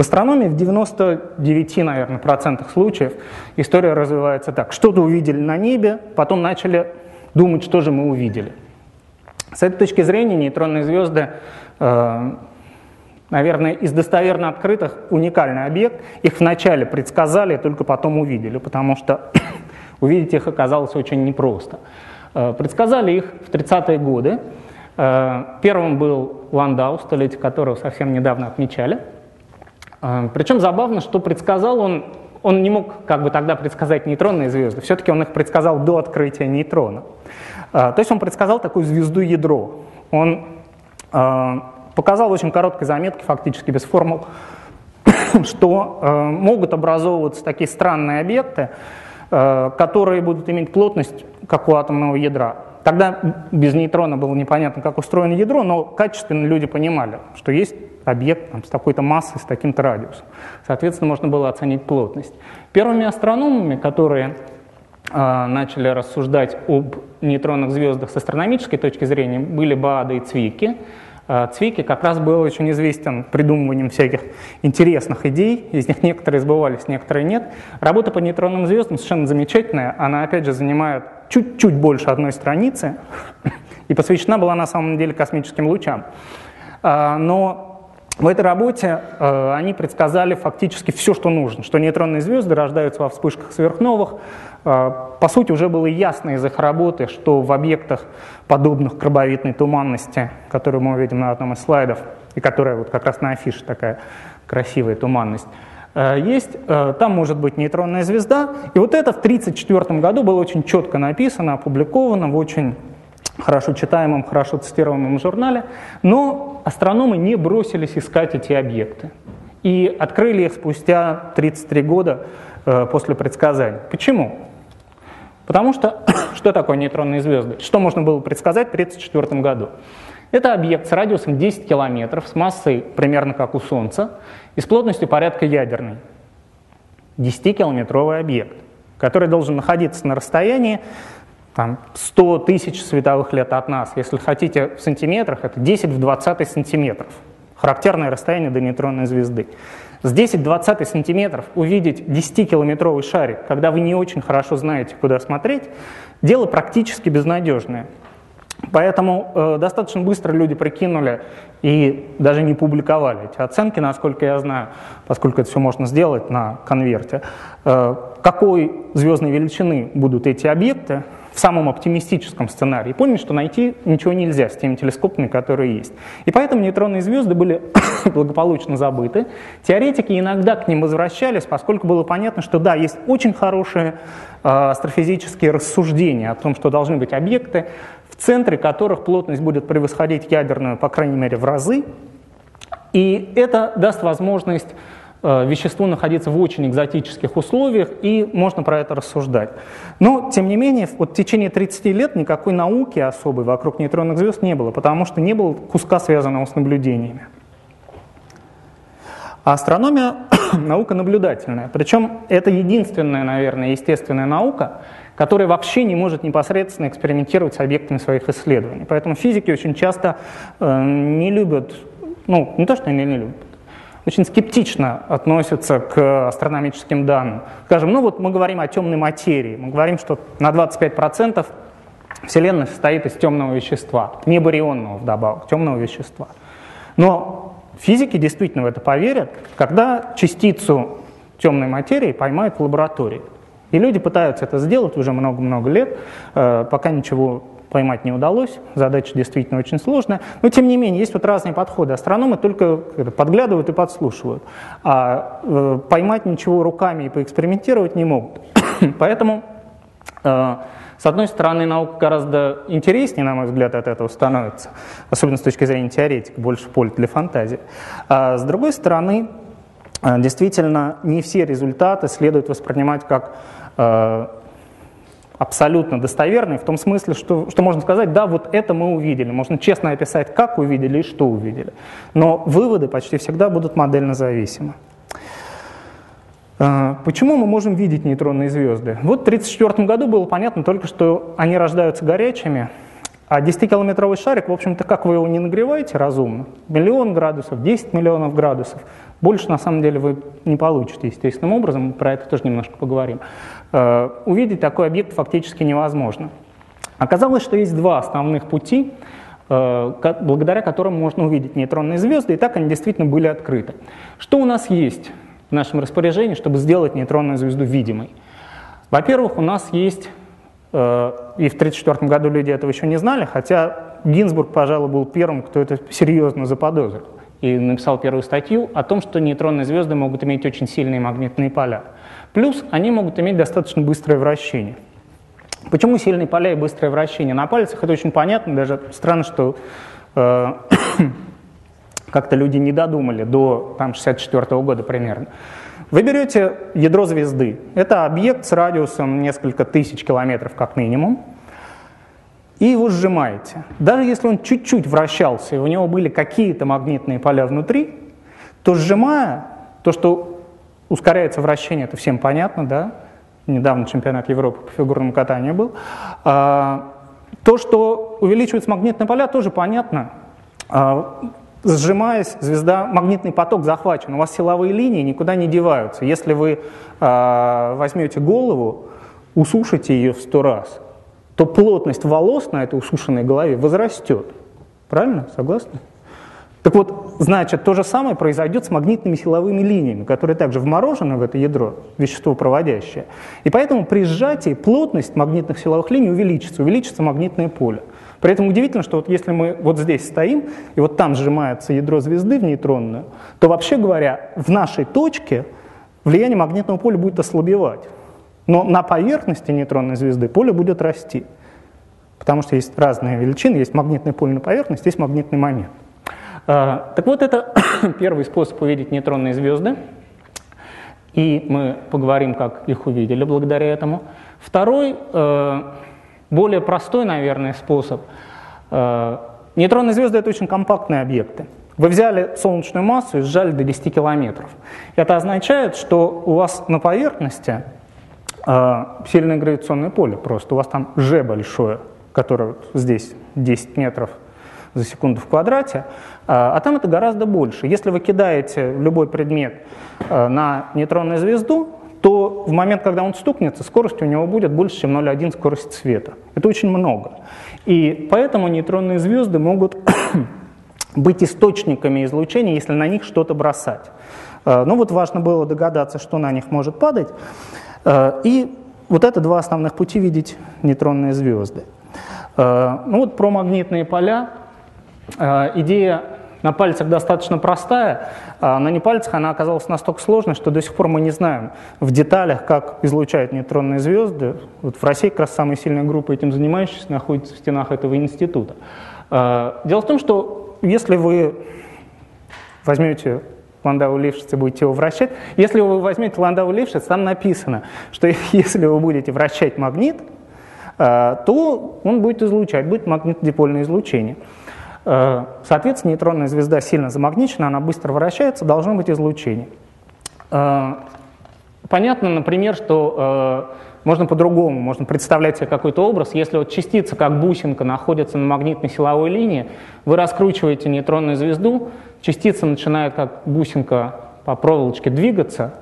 В астрономии в 99, наверное, процентах случаев история развивается так. Что-то увидели на небе, потом начали думать, что же мы увидели. С этой точки зрения нейтронные звезды, э, наверное, из достоверно открытых уникальный объект. Их вначале предсказали, только потом увидели, потому что увидеть их оказалось очень непросто. Э, предсказали их в 30-е годы. Э, первым был Ландау, столетие которого совсем недавно отмечали – Причем забавно, что предсказал он, он не мог как бы тогда предсказать нейтронные звезды, все-таки он их предсказал до открытия нейтрона. А, то есть он предсказал такую звезду-ядро. Он а, показал очень короткой заметке, фактически без формул, что могут образовываться такие странные объекты, которые будут иметь плотность, как у атомного ядра. Тогда без нейтрона было непонятно, как устроено ядро, но качественно люди понимали, что есть объект там, с такой-то массой, с таким-то радиусом. Соответственно, можно было оценить плотность. Первыми астрономами, которые э, начали рассуждать об нейтронных звездах с астрономической точки зрения, были Баада и Цвики. Э, Цвики как раз был очень известен придумыванием всяких интересных идей, из них некоторые сбывались, некоторые нет. Работа по нейтронным звездам совершенно замечательная, она опять же занимает чуть-чуть больше одной страницы, и посвящена была на самом деле космическим лучам. Э, но в этой работе э, они предсказали фактически все, что нужно, что нейтронные звезды рождаются во вспышках сверхновых. Э, по сути, уже было ясно из их работы, что в объектах, подобных крабовидной туманности, которую мы увидим на одном из слайдов, и которая вот как раз на афише такая красивая туманность, э, есть, э, там может быть нейтронная звезда. И вот это в 1934 году было очень четко написано, опубликовано в очень хорошо читаемом, хорошо цитируемом журнале, но астрономы не бросились искать эти объекты и открыли их спустя 33 года э, после предсказаний. Почему? Потому что что такое нейтронные звезды? Что можно было предсказать в 1934 году? Это объект с радиусом 10 километров, с массой примерно как у Солнца и с плотностью порядка ядерной. 10-километровый объект, который должен находиться на расстоянии там, 100 тысяч световых лет от нас. Если хотите в сантиметрах, это 10 в 20 сантиметров. Характерное расстояние до нейтронной звезды. С 10 в 20 сантиметров увидеть 10-километровый шарик, когда вы не очень хорошо знаете, куда смотреть, дело практически безнадежное. Поэтому э, достаточно быстро люди прикинули и даже не публиковали эти оценки, насколько я знаю, поскольку это все можно сделать на конверте, э, какой звездной величины будут эти объекты, в самом оптимистическом сценарии, поняли, что найти ничего нельзя с теми телескопами, которые есть. И поэтому нейтронные звезды были благополучно забыты. Теоретики иногда к ним возвращались, поскольку было понятно, что да, есть очень хорошие э, астрофизические рассуждения о том, что должны быть объекты, в центре которых плотность будет превосходить ядерную, по крайней мере, в разы. И это даст возможность веществу находиться в очень экзотических условиях, и можно про это рассуждать. Но, тем не менее, вот в течение 30 лет никакой науки особой вокруг нейтронных звезд не было, потому что не было куска, связанного с наблюдениями. А астрономия – наука наблюдательная. Причем это единственная, наверное, естественная наука, которая вообще не может непосредственно экспериментировать с объектами своих исследований. Поэтому физики очень часто э, не любят, ну, не то, что они не любят, очень скептично относятся к астрономическим данным. Скажем, ну вот мы говорим о темной материи, мы говорим, что на 25% Вселенная состоит из темного вещества, не барионного вдобавок, темного вещества. Но физики действительно в это поверят, когда частицу темной материи поймают в лаборатории. И люди пытаются это сделать уже много-много лет, э, пока ничего поймать не удалось, задача действительно очень сложная, но тем не менее есть вот разные подходы. Астрономы только подглядывают и подслушивают, а э, поймать ничего руками и поэкспериментировать не могут. Поэтому, э, с одной стороны, наука гораздо интереснее, на мой взгляд, от этого становится, особенно с точки зрения теоретика, больше поле для фантазии. А с другой стороны, э, действительно, не все результаты следует воспринимать как абсолютно достоверный в том смысле, что, что можно сказать, да, вот это мы увидели. Можно честно описать, как увидели и что увидели. Но выводы почти всегда будут модельно зависимы. А, почему мы можем видеть нейтронные звезды? Вот в 1934 году было понятно только, что они рождаются горячими, А 10-километровый шарик, в общем-то, как вы его не нагреваете разумно, миллион градусов, 10 миллионов градусов, больше на самом деле вы не получите естественным образом, про это тоже немножко поговорим. Э, увидеть такой объект фактически невозможно. Оказалось, что есть два основных пути, э, благодаря которым можно увидеть нейтронные звезды, и так они действительно были открыты. Что у нас есть в нашем распоряжении, чтобы сделать нейтронную звезду видимой? Во-первых, у нас есть и в 1934 году люди этого еще не знали, хотя Гинзбург, пожалуй, был первым, кто это серьезно заподозрил и написал первую статью о том, что нейтронные звезды могут иметь очень сильные магнитные поля. Плюс они могут иметь достаточно быстрое вращение. Почему сильные поля и быстрое вращение? На пальцах это очень понятно, даже странно, что э, как-то люди не додумали до 1964 года примерно. Вы берете ядро звезды. Это объект с радиусом несколько тысяч километров как минимум. И его сжимаете. Даже если он чуть-чуть вращался, и у него были какие-то магнитные поля внутри, то сжимая, то, что ускоряется вращение, это всем понятно, да? Недавно чемпионат Европы по фигурному катанию был. А, то, что увеличиваются магнитные поля, тоже понятно. Сжимаясь, звезда, магнитный поток захвачен. У вас силовые линии никуда не деваются. Если вы э, возьмете голову, усушите ее в сто раз, то плотность волос на этой усушенной голове возрастет. Правильно? Согласны? Так вот, значит, то же самое произойдет с магнитными силовыми линиями, которые также вморожены в это ядро, вещество проводящее. И поэтому при сжатии плотность магнитных силовых линий увеличится, увеличится магнитное поле. При этом удивительно, что вот если мы вот здесь стоим, и вот там сжимается ядро звезды в нейтронную, то вообще говоря, в нашей точке влияние магнитного поля будет ослабевать. Но на поверхности нейтронной звезды поле будет расти. Потому что есть разные величины, есть магнитное поле на поверхности, есть магнитный момент. А, так вот, это первый способ увидеть нейтронные звезды. И мы поговорим, как их увидели благодаря этому. Второй э, более простой, наверное, способ. Э, нейтронные звезды – это очень компактные объекты. Вы взяли солнечную массу и сжали до 10 километров. Это означает, что у вас на поверхности э, сильное гравитационное поле просто. У вас там G большое, которое здесь 10 метров за секунду в квадрате, э, а там это гораздо больше. Если вы кидаете любой предмет на нейтронную звезду, то в момент, когда он стукнется, скорость у него будет больше, чем 0,1 скорость света. Это очень много. И поэтому нейтронные звезды могут быть источниками излучения, если на них что-то бросать. Э, ну вот важно было догадаться, что на них может падать. Э, и вот это два основных пути видеть нейтронные звезды. Э, ну вот про магнитные поля. Идея на пальцах достаточно простая, а на непальцах она оказалась настолько сложной, что до сих пор мы не знаем в деталях, как излучают нейтронные звезды. Вот в России как раз самая сильная группа этим занимающаяся находится в стенах этого института. А, дело в том, что если вы возьмете Ландау Лившиц и будете его вращать, если вы возьмете Ландау Лившиц, там написано, что если вы будете вращать магнит, а, то он будет излучать, будет магнитодипольное излучение. Э, соответственно, нейтронная звезда сильно замагничена, она быстро вращается, должно быть излучение. Э, понятно, например, что э, можно по-другому, можно представлять себе какой-то образ. Если вот частица, как бусинка, находится на магнитной силовой линии, вы раскручиваете нейтронную звезду, частица начинает, как бусинка по проволочке, двигаться,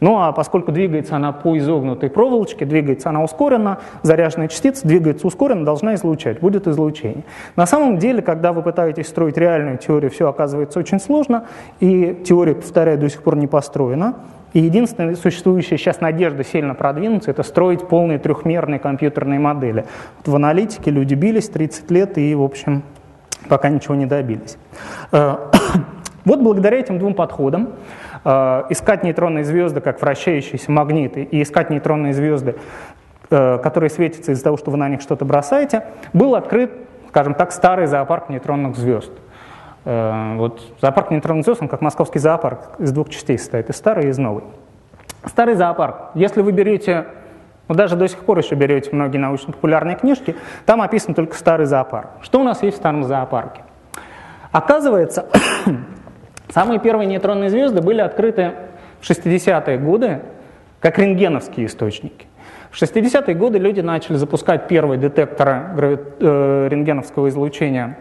ну а поскольку двигается она по изогнутой проволочке, двигается она ускоренно, заряженная частица двигается ускоренно, должна излучать, будет излучение. На самом деле, когда вы пытаетесь строить реальную теорию, все оказывается очень сложно, и теория, повторяю, до сих пор не построена. И единственная существующая сейчас надежда сильно продвинуться – это строить полные трехмерные компьютерные модели. Вот в аналитике люди бились 30 лет и, в общем, пока ничего не добились. Э, вот благодаря этим двум подходам искать нейтронные звезды как вращающиеся магниты и искать нейтронные звезды, э, которые светятся из-за того, что вы на них что-то бросаете, был открыт, скажем так, старый зоопарк нейтронных звезд. Э, вот зоопарк нейтронных звезд, он как московский зоопарк, из двух частей состоит, из старой и из новой. Старый зоопарк. Если вы берете, ну даже до сих пор еще берете многие научно-популярные книжки, там описан только старый зоопарк. Что у нас есть в старом зоопарке? Оказывается, Самые первые нейтронные звезды были открыты в 60-е годы как рентгеновские источники. В 60-е годы люди начали запускать первые детекторы э, рентгеновского излучения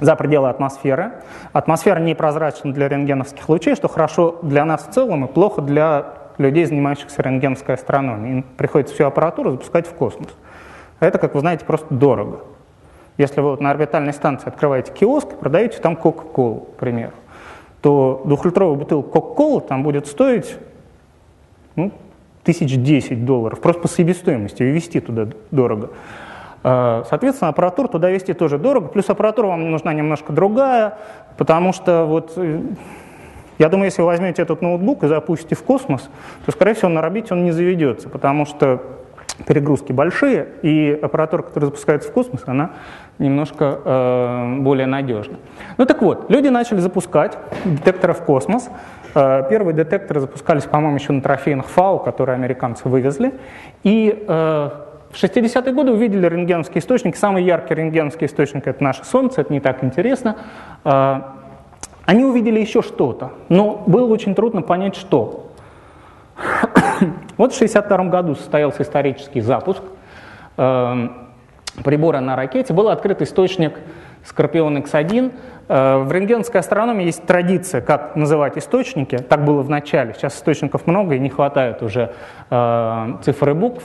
за пределы атмосферы. Атмосфера непрозрачна для рентгеновских лучей, что хорошо для нас в целом и плохо для людей, занимающихся рентгеновской астрономией. Им приходится всю аппаратуру запускать в космос. А это, как вы знаете, просто дорого. Если вы вот на орбитальной станции открываете киоск, продаете там Кока-Колу, к примеру, то двухлитровая бутылка Кока-Колы там будет стоить ну, тысяч десять долларов, просто по себестоимости, и везти туда дорого. А, соответственно, аппаратуру туда везти тоже дорого, плюс аппаратура вам нужна немножко другая, потому что вот э, я думаю, если вы возьмете этот ноутбук и запустите в космос, то, скорее всего, на орбите он не заведется, потому что перегрузки большие, и аппаратура, которая запускается в космос, она немножко э, более надежна. Ну так вот, люди начали запускать детекторы в космос. Э, первые детекторы запускались, по-моему, еще на трофейных ФАУ, которые американцы вывезли. И э, в 60-е годы увидели рентгеновский источник. Самый яркий рентгеновский источник – это наше Солнце, это не так интересно. Э, они увидели еще что-то, но было очень трудно понять, что. вот в 1962 году состоялся исторический запуск э, прибора на ракете. Был открыт источник Скорпион X1. Э, в рентгеновской астрономии есть традиция, как называть источники. Так было в начале. Сейчас источников много и не хватает уже э, цифр и букв.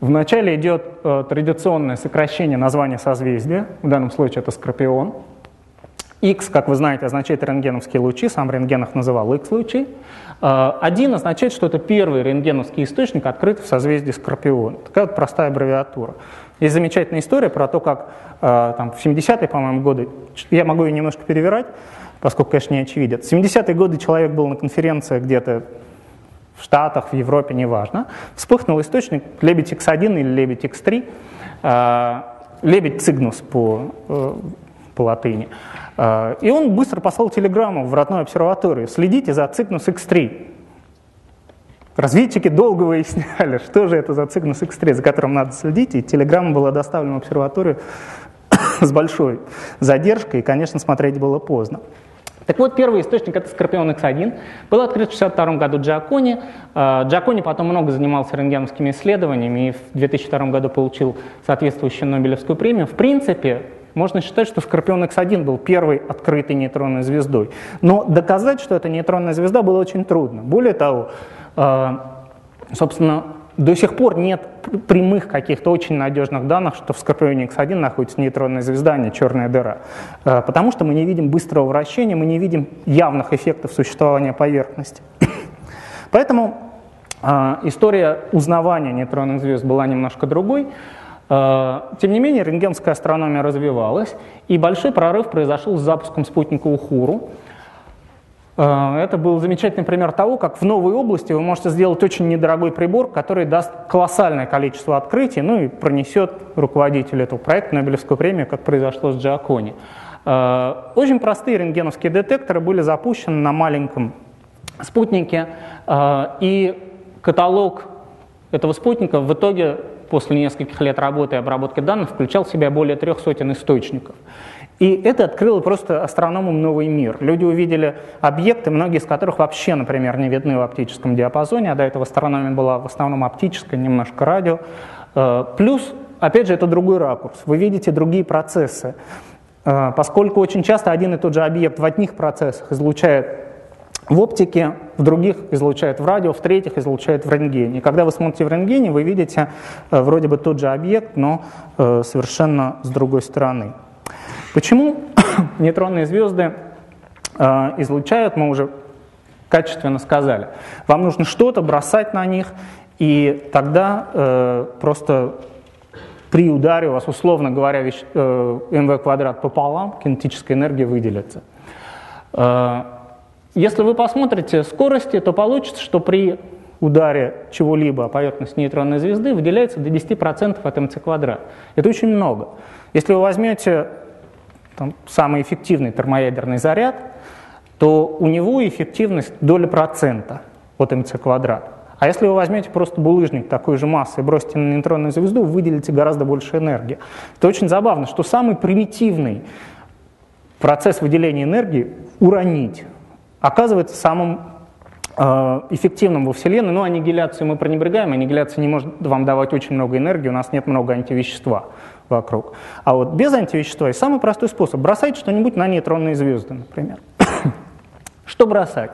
Вначале идет э, традиционное сокращение названия созвездия. В данном случае это Скорпион. X, как вы знаете, означает рентгеновские лучи, сам рентген их называл X-лучи. А, один означает, что это первый рентгеновский источник, открытый в созвездии Скорпиона. Такая вот простая аббревиатура. Есть замечательная история про то, как а, там, в 70-е, по-моему, годы, я могу ее немножко перевирать, поскольку, конечно, не очевиден. В 70-е годы человек был на конференции где-то в Штатах, в Европе, неважно. Вспыхнул источник лебедь X1 или лебедь X3, а, лебедь цигнус по, э, по латыни. А, и он быстро послал телеграмму в родную обсерваторию. Следите за Cygnus X3. Разведчики долго выясняли, что же это за Cygnus X3, за которым надо следить, и телеграмма была доставлена в обсерваторию с большой задержкой, и, конечно, смотреть было поздно. Так вот, первый источник — это Скорпион X1. Был открыт в 1962 году Джакони. А, Джакони потом много занимался рентгеновскими исследованиями и в 2002 году получил соответствующую Нобелевскую премию. В принципе, можно считать, что Скорпион X1 был первой открытой нейтронной звездой. Но доказать, что это нейтронная звезда, было очень трудно. Более того, э, собственно, до сих пор нет прямых каких-то очень надежных данных, что в Скорпионе X1 находится нейтронная звезда, а не черная дыра. Э, потому что мы не видим быстрого вращения, мы не видим явных эффектов существования поверхности. Поэтому э, история узнавания нейтронных звезд была немножко другой. А, тем не менее, рентгенская астрономия развивалась, и большой прорыв произошел с запуском спутника Ухуру. А, это был замечательный пример того, как в новой области вы можете сделать очень недорогой прибор, который даст колоссальное количество открытий, ну и пронесет руководителю этого проекта Нобелевскую премию, как произошло с Джиакони. А, очень простые рентгеновские детекторы были запущены на маленьком спутнике, и каталог этого спутника в итоге после нескольких лет работы и обработки данных включал в себя более трех сотен источников. И это открыло просто астрономам новый мир. Люди увидели объекты, многие из которых вообще, например, не видны в оптическом диапазоне, а до этого астрономия была в основном оптическая, немножко радио. Э, плюс, опять же, это другой ракурс. Вы видите другие процессы. Э, поскольку очень часто один и тот же объект в одних процессах излучает в оптике, в других излучает в радио, в третьих излучает в рентгене. И когда вы смотрите в рентгене, вы видите э, вроде бы тот же объект, но э, совершенно с другой стороны. Почему нейтронные звезды э, излучают, мы уже качественно сказали. Вам нужно что-то бросать на них, и тогда просто при ударе у вас, условно говоря, МВ квадрат пополам, кинетическая энергия выделится. Если вы посмотрите скорости, то получится, что при ударе чего-либо о поверхность нейтронной звезды выделяется до 10% от МЦ квадрат. Это очень много. Если вы возьмете там, самый эффективный термоядерный заряд, то у него эффективность доля процента от МЦ квадрат. А если вы возьмете просто булыжник такой же массы и бросите на нейтронную звезду, вы выделите гораздо больше энергии. Это очень забавно, что самый примитивный процесс выделения энергии — уронить оказывается самым Э, эффективным во Вселенной, но аннигиляцию мы пренебрегаем, аннигиляция не может вам давать очень много энергии, у нас нет много антивещества вокруг. А вот без антивещества есть самый простой способ. Бросать что-нибудь на нейтронные звезды, например. Что бросать?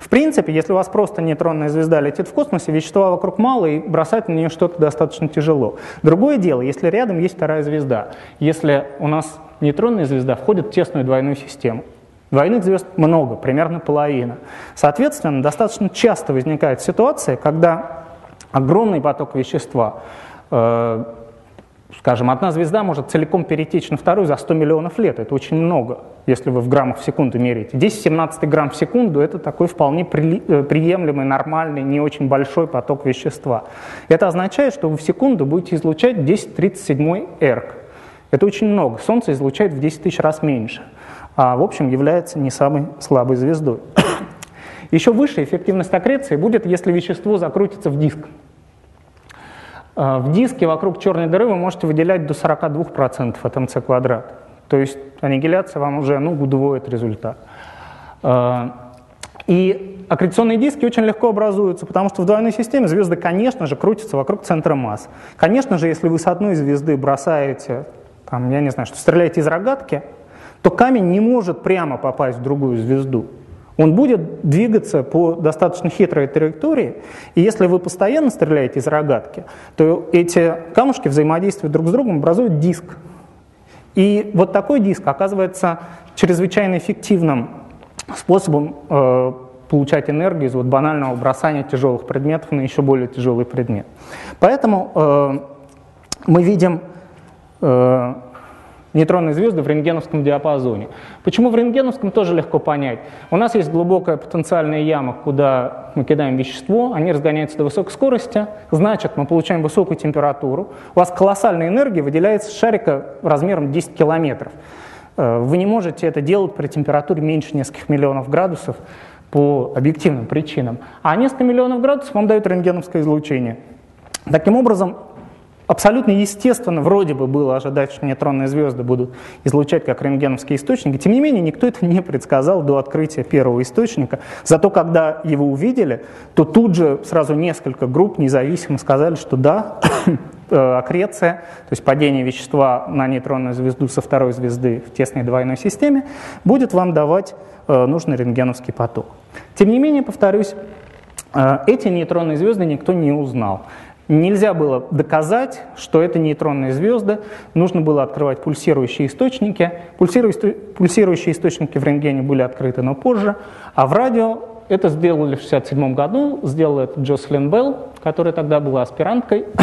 В принципе, если у вас просто нейтронная звезда летит в космосе, вещества вокруг мало, и бросать на нее что-то достаточно тяжело. Другое дело, если рядом есть вторая звезда. Если у нас нейтронная звезда входит в тесную двойную систему, Двойных звезд много, примерно половина. Соответственно, достаточно часто возникает ситуация, когда огромный поток вещества, э, скажем, одна звезда может целиком перетечь на вторую за 100 миллионов лет. Это очень много, если вы в граммах в секунду меряете. 10-17 грамм в секунду – это такой вполне э, приемлемый, нормальный, не очень большой поток вещества. Это означает, что вы в секунду будете излучать 10-37 эрк. Это очень много. Солнце излучает в 10 тысяч раз меньше – а в общем является не самой слабой звездой. Еще выше эффективность аккреции будет, если вещество закрутится в диск. А, в диске вокруг черной дыры вы можете выделять до 42% от МЦ квадрат. То есть аннигиляция вам уже ну, удвоит результат. А, и аккреционные диски очень легко образуются, потому что в двойной системе звезды, конечно же, крутятся вокруг центра масс. Конечно же, если вы с одной звезды бросаете, там, я не знаю, что стреляете из рогатки, то камень не может прямо попасть в другую звезду. Он будет двигаться по достаточно хитрой траектории, и если вы постоянно стреляете из рогатки, то эти камушки взаимодействуют друг с другом, образуют диск. И вот такой диск оказывается чрезвычайно эффективным способом э, получать энергию из вот банального бросания тяжелых предметов на еще более тяжелый предмет. Поэтому э, мы видим э, нейтронные звезды в рентгеновском диапазоне. Почему в рентгеновском тоже легко понять. У нас есть глубокая потенциальная яма, куда мы кидаем вещество, они разгоняются до высокой скорости, значит, мы получаем высокую температуру. У вас колоссальная энергия выделяется с шарика размером 10 километров. Э, вы не можете это делать при температуре меньше нескольких миллионов градусов по объективным причинам. А несколько миллионов градусов вам дают рентгеновское излучение. Таким образом, абсолютно естественно вроде бы было ожидать, что нейтронные звезды будут излучать как рентгеновские источники. Тем не менее, никто это не предсказал до открытия первого источника. Зато когда его увидели, то тут же сразу несколько групп независимо сказали, что да, э, аккреция, то есть падение вещества на нейтронную звезду со второй звезды в тесной двойной системе, будет вам давать э, нужный рентгеновский поток. Тем не менее, повторюсь, э, эти нейтронные звезды никто не узнал. Нельзя было доказать, что это нейтронные звезды, нужно было открывать пульсирующие источники. Пульсирующие источники в рентгене были открыты, но позже, а в радио это сделали в 1967 году, сделала это Джослин Белл, которая тогда была аспиранткой.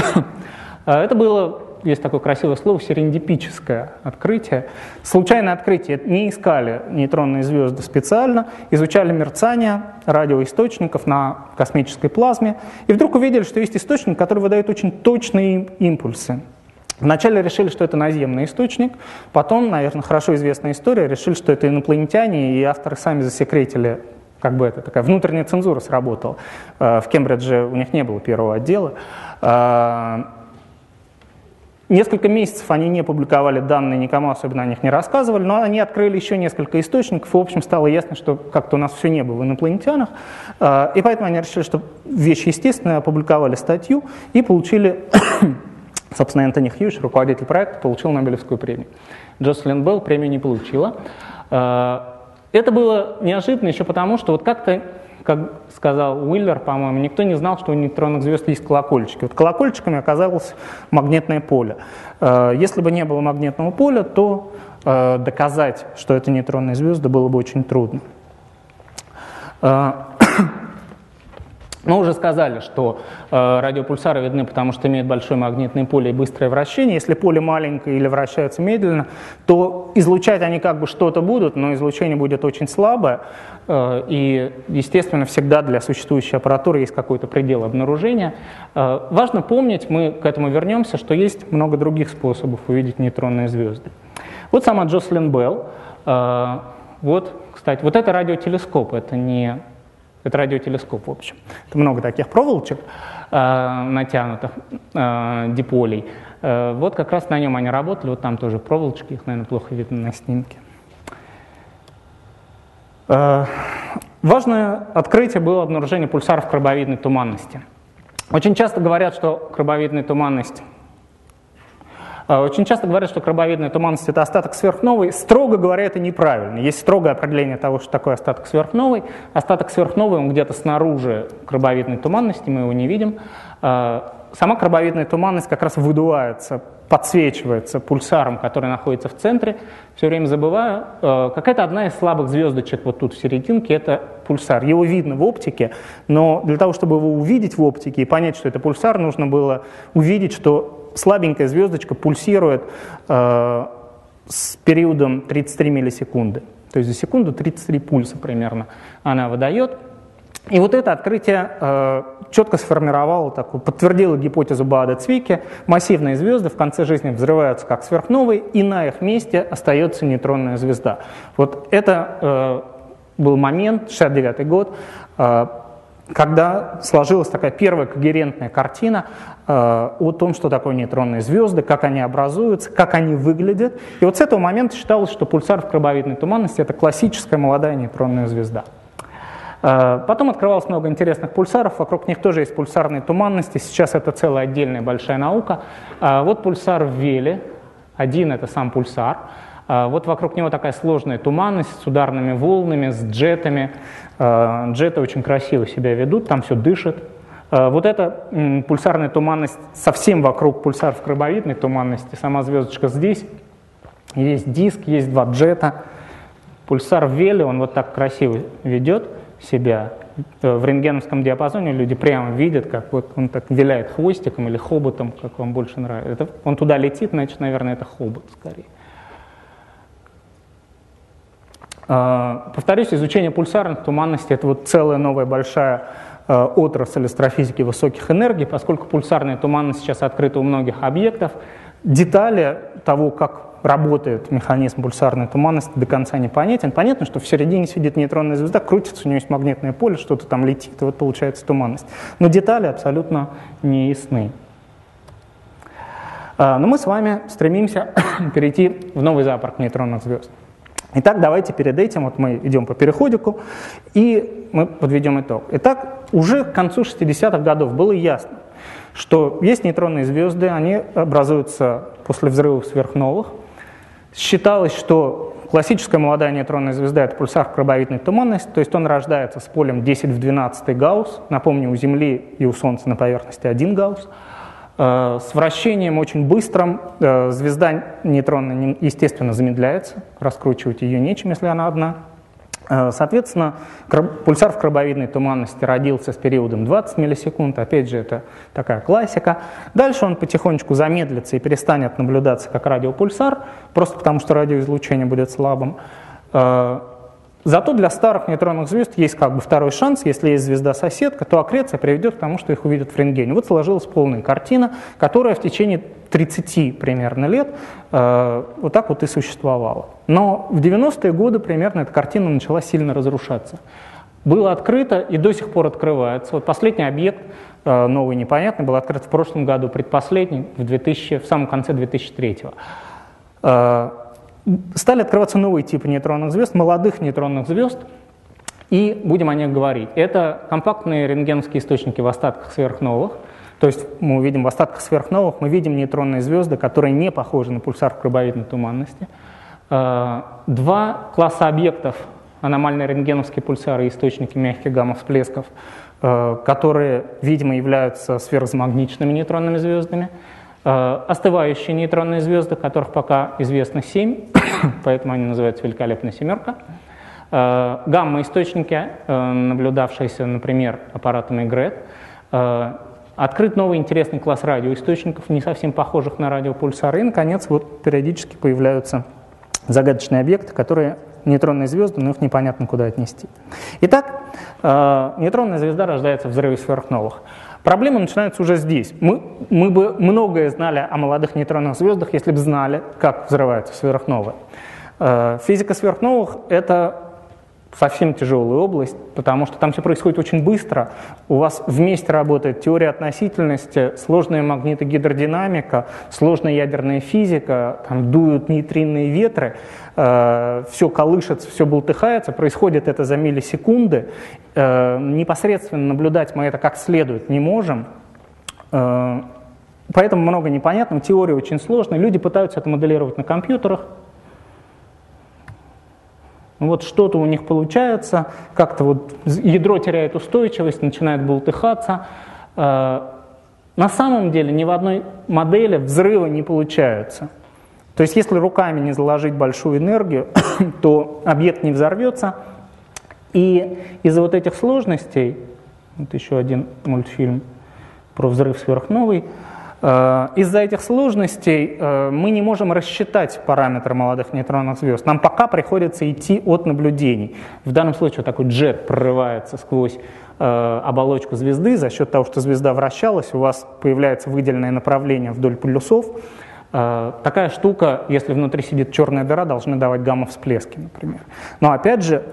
А это было есть такое красивое слово, серендипическое открытие. Случайное открытие. Не искали нейтронные звезды специально, изучали мерцание радиоисточников на космической плазме, и вдруг увидели, что есть источник, который выдает очень точные импульсы. Вначале решили, что это наземный источник, потом, наверное, хорошо известная история, решили, что это инопланетяне, и авторы сами засекретили как бы это такая внутренняя цензура сработала. Э, в Кембридже у них не было первого отдела. Несколько месяцев они не публиковали данные, никому особенно о них не рассказывали, но они открыли еще несколько источников, и, в общем, стало ясно, что как-то у нас все небо в инопланетянах, а, и поэтому они решили, что вещь естественная, опубликовали статью и получили, собственно, Энтони Хьюиш, руководитель проекта, получил Нобелевскую премию. Джослин Белл премию не получила. А, это было неожиданно еще потому, что вот как-то как сказал Уиллер, по-моему, никто не знал, что у нейтронных звезд есть колокольчики. Вот колокольчиками оказалось магнитное поле. Э, если бы не было магнитного поля, то э, доказать, что это нейтронные звезды, было бы очень трудно. Мы уже сказали, что э, радиопульсары видны, потому что имеют большое магнитное поле и быстрое вращение. Если поле маленькое или вращается медленно, то излучать они как бы что-то будут, но излучение будет очень слабое. Э, и, естественно, всегда для существующей аппаратуры есть какой-то предел обнаружения. Э, важно помнить, мы к этому вернемся, что есть много других способов увидеть нейтронные звезды. Вот сама Джослин Белл. Э, вот, кстати, вот это радиотелескоп, это не это радиотелескоп, в общем. Это много таких проволочек э, натянутых, э, диполей. Э, вот как раз на нем они работали, вот там тоже проволочки, их, наверное, плохо видно на снимке. Э, Важное открытие было обнаружение пульсаров крабовидной туманности. Очень часто говорят, что крабовидная туманность очень часто говорят, что крабовидная туманность – это остаток сверхновой. Строго говоря, это неправильно. Есть строгое определение того, что такое остаток сверхновой. Остаток сверхновой, он где-то снаружи крабовидной туманности, мы его не видим. А, сама крабовидная туманность как раз выдувается, подсвечивается пульсаром, который находится в центре. Все время забываю. А, какая-то одна из слабых звездочек вот тут в серединке – это пульсар. Его видно в оптике, но для того, чтобы его увидеть в оптике и понять, что это пульсар, нужно было увидеть, что слабенькая звездочка пульсирует э, с периодом 33 миллисекунды. То есть за секунду 33 пульса примерно она выдает. И вот это открытие э, четко сформировало такую, подтвердило гипотезу Баада Цвики. Массивные звезды в конце жизни взрываются как сверхновые, и на их месте остается нейтронная звезда. Вот это э, был момент, 69 год, э, когда сложилась такая первая когерентная картина э, о том, что такое нейтронные звезды, как они образуются, как они выглядят. И вот с этого момента считалось, что пульсар в крабовидной туманности – это классическая молодая нейтронная звезда. Э, потом открывалось много интересных пульсаров, вокруг них тоже есть пульсарные туманности, сейчас это целая отдельная большая наука. Э, вот пульсар в Веле, один – это сам пульсар – а, вот вокруг него такая сложная туманность с ударными волнами, с джетами. А, джеты очень красиво себя ведут, там все дышит. А, вот эта пульсарная туманность совсем вокруг пульсаров крабовидной туманности, сама звездочка здесь. Есть диск, есть два джета. Пульсар в Веле, он вот так красиво ведет себя. В рентгеновском диапазоне люди прямо видят, как вот он так виляет хвостиком или хоботом, как вам больше нравится. Это, он туда летит, значит, наверное, это хобот скорее. А, повторюсь, изучение пульсарных туманностей – это вот целая новая большая а, отрасль астрофизики высоких энергий, поскольку пульсарная туманность сейчас открыта у многих объектов. Детали того, как работает механизм пульсарной туманности, до конца непонятен. Понятно, что в середине сидит нейтронная звезда, крутится, у нее есть магнитное поле, что-то там летит, и вот получается туманность. Но детали абсолютно не ясны. А, но мы с вами стремимся перейти в новый зоопарк нейтронных звезд. Итак, давайте перед этим, вот мы идем по переходику, и мы подведем итог. Итак, уже к концу 60-х годов было ясно, что есть нейтронные звезды, они образуются после взрывов сверхновых. Считалось, что классическая молодая нейтронная звезда – это пульсар крабовидной туманности, то есть он рождается с полем 10 в 12 гаусс. Напомню, у Земли и у Солнца на поверхности 1 гаусс – с вращением очень быстрым э, звезда нейтронная, естественно, замедляется, раскручивать ее нечем, если она одна. Э, соответственно, пульсар в крабовидной туманности родился с периодом 20 миллисекунд, опять же, это такая классика. Дальше он потихонечку замедлится и перестанет наблюдаться как радиопульсар, просто потому что радиоизлучение будет слабым. Зато для старых нейтронных звезд есть как бы второй шанс. Если есть звезда-соседка, то аккреция приведет к тому, что их увидят в рентгене. Вот сложилась полная картина, которая в течение 30 примерно лет э, вот так вот и существовала. Но в 90-е годы примерно эта картина начала сильно разрушаться. Было открыто и до сих пор открывается. Вот последний объект, э, новый непонятный, был открыт в прошлом году, предпоследний, в, 2000, в самом конце 2003 э, стали открываться новые типы нейтронных звезд, молодых нейтронных звезд, и будем о них говорить. Это компактные рентгеновские источники в остатках сверхновых, то есть мы увидим в остатках сверхновых, мы видим нейтронные звезды, которые не похожи на пульсар в крабовидной туманности. Э, два класса объектов, аномальные рентгеновские пульсары и источники мягких гамма-всплесков, э, которые, видимо, являются сверхзамагничными нейтронными звездами – остывающие нейтронные звезды, которых пока известно 7, поэтому они называются великолепная семерка. Э, гамма-источники, э, наблюдавшиеся, например, аппаратом ИГРЭД. Открыт новый интересный класс радиоисточников, не совсем похожих на радиопульсары. И, наконец, вот периодически появляются загадочные объекты, которые нейтронные звезды, но их непонятно куда отнести. Итак, нейтронная звезда рождается в взрыве сверхновых. Проблема начинается уже здесь. Мы, мы бы многое знали о молодых нейтронных звездах, если бы знали, как взрываются сверхновые. Э, физика сверхновых – это совсем тяжелая область, потому что там все происходит очень быстро. У вас вместе работает теория относительности, сложная магнитогидродинамика, сложная ядерная физика, там дуют нейтринные ветры, э, все колышется, все болтыхается, происходит это за миллисекунды. Э, непосредственно наблюдать мы это как следует не можем. Э, поэтому много непонятного, теория очень сложная, люди пытаются это моделировать на компьютерах, вот что-то у них получается, как-то вот ядро теряет устойчивость, начинает болтыхаться. Э, на самом деле ни в одной модели взрывы не получаются. То есть если руками не заложить большую энергию, то объект не взорвется. И из-за вот этих сложностей, вот еще один мультфильм про взрыв сверхновой, Э, из-за этих сложностей э, мы не можем рассчитать параметры молодых нейтронных звезд. Нам пока приходится идти от наблюдений. В данном случае вот такой джет прорывается сквозь э, оболочку звезды. За счет того, что звезда вращалась, у вас появляется выделенное направление вдоль полюсов. Такая штука, если внутри сидит черная дыра, должна давать гамма-всплески, например. Но опять же,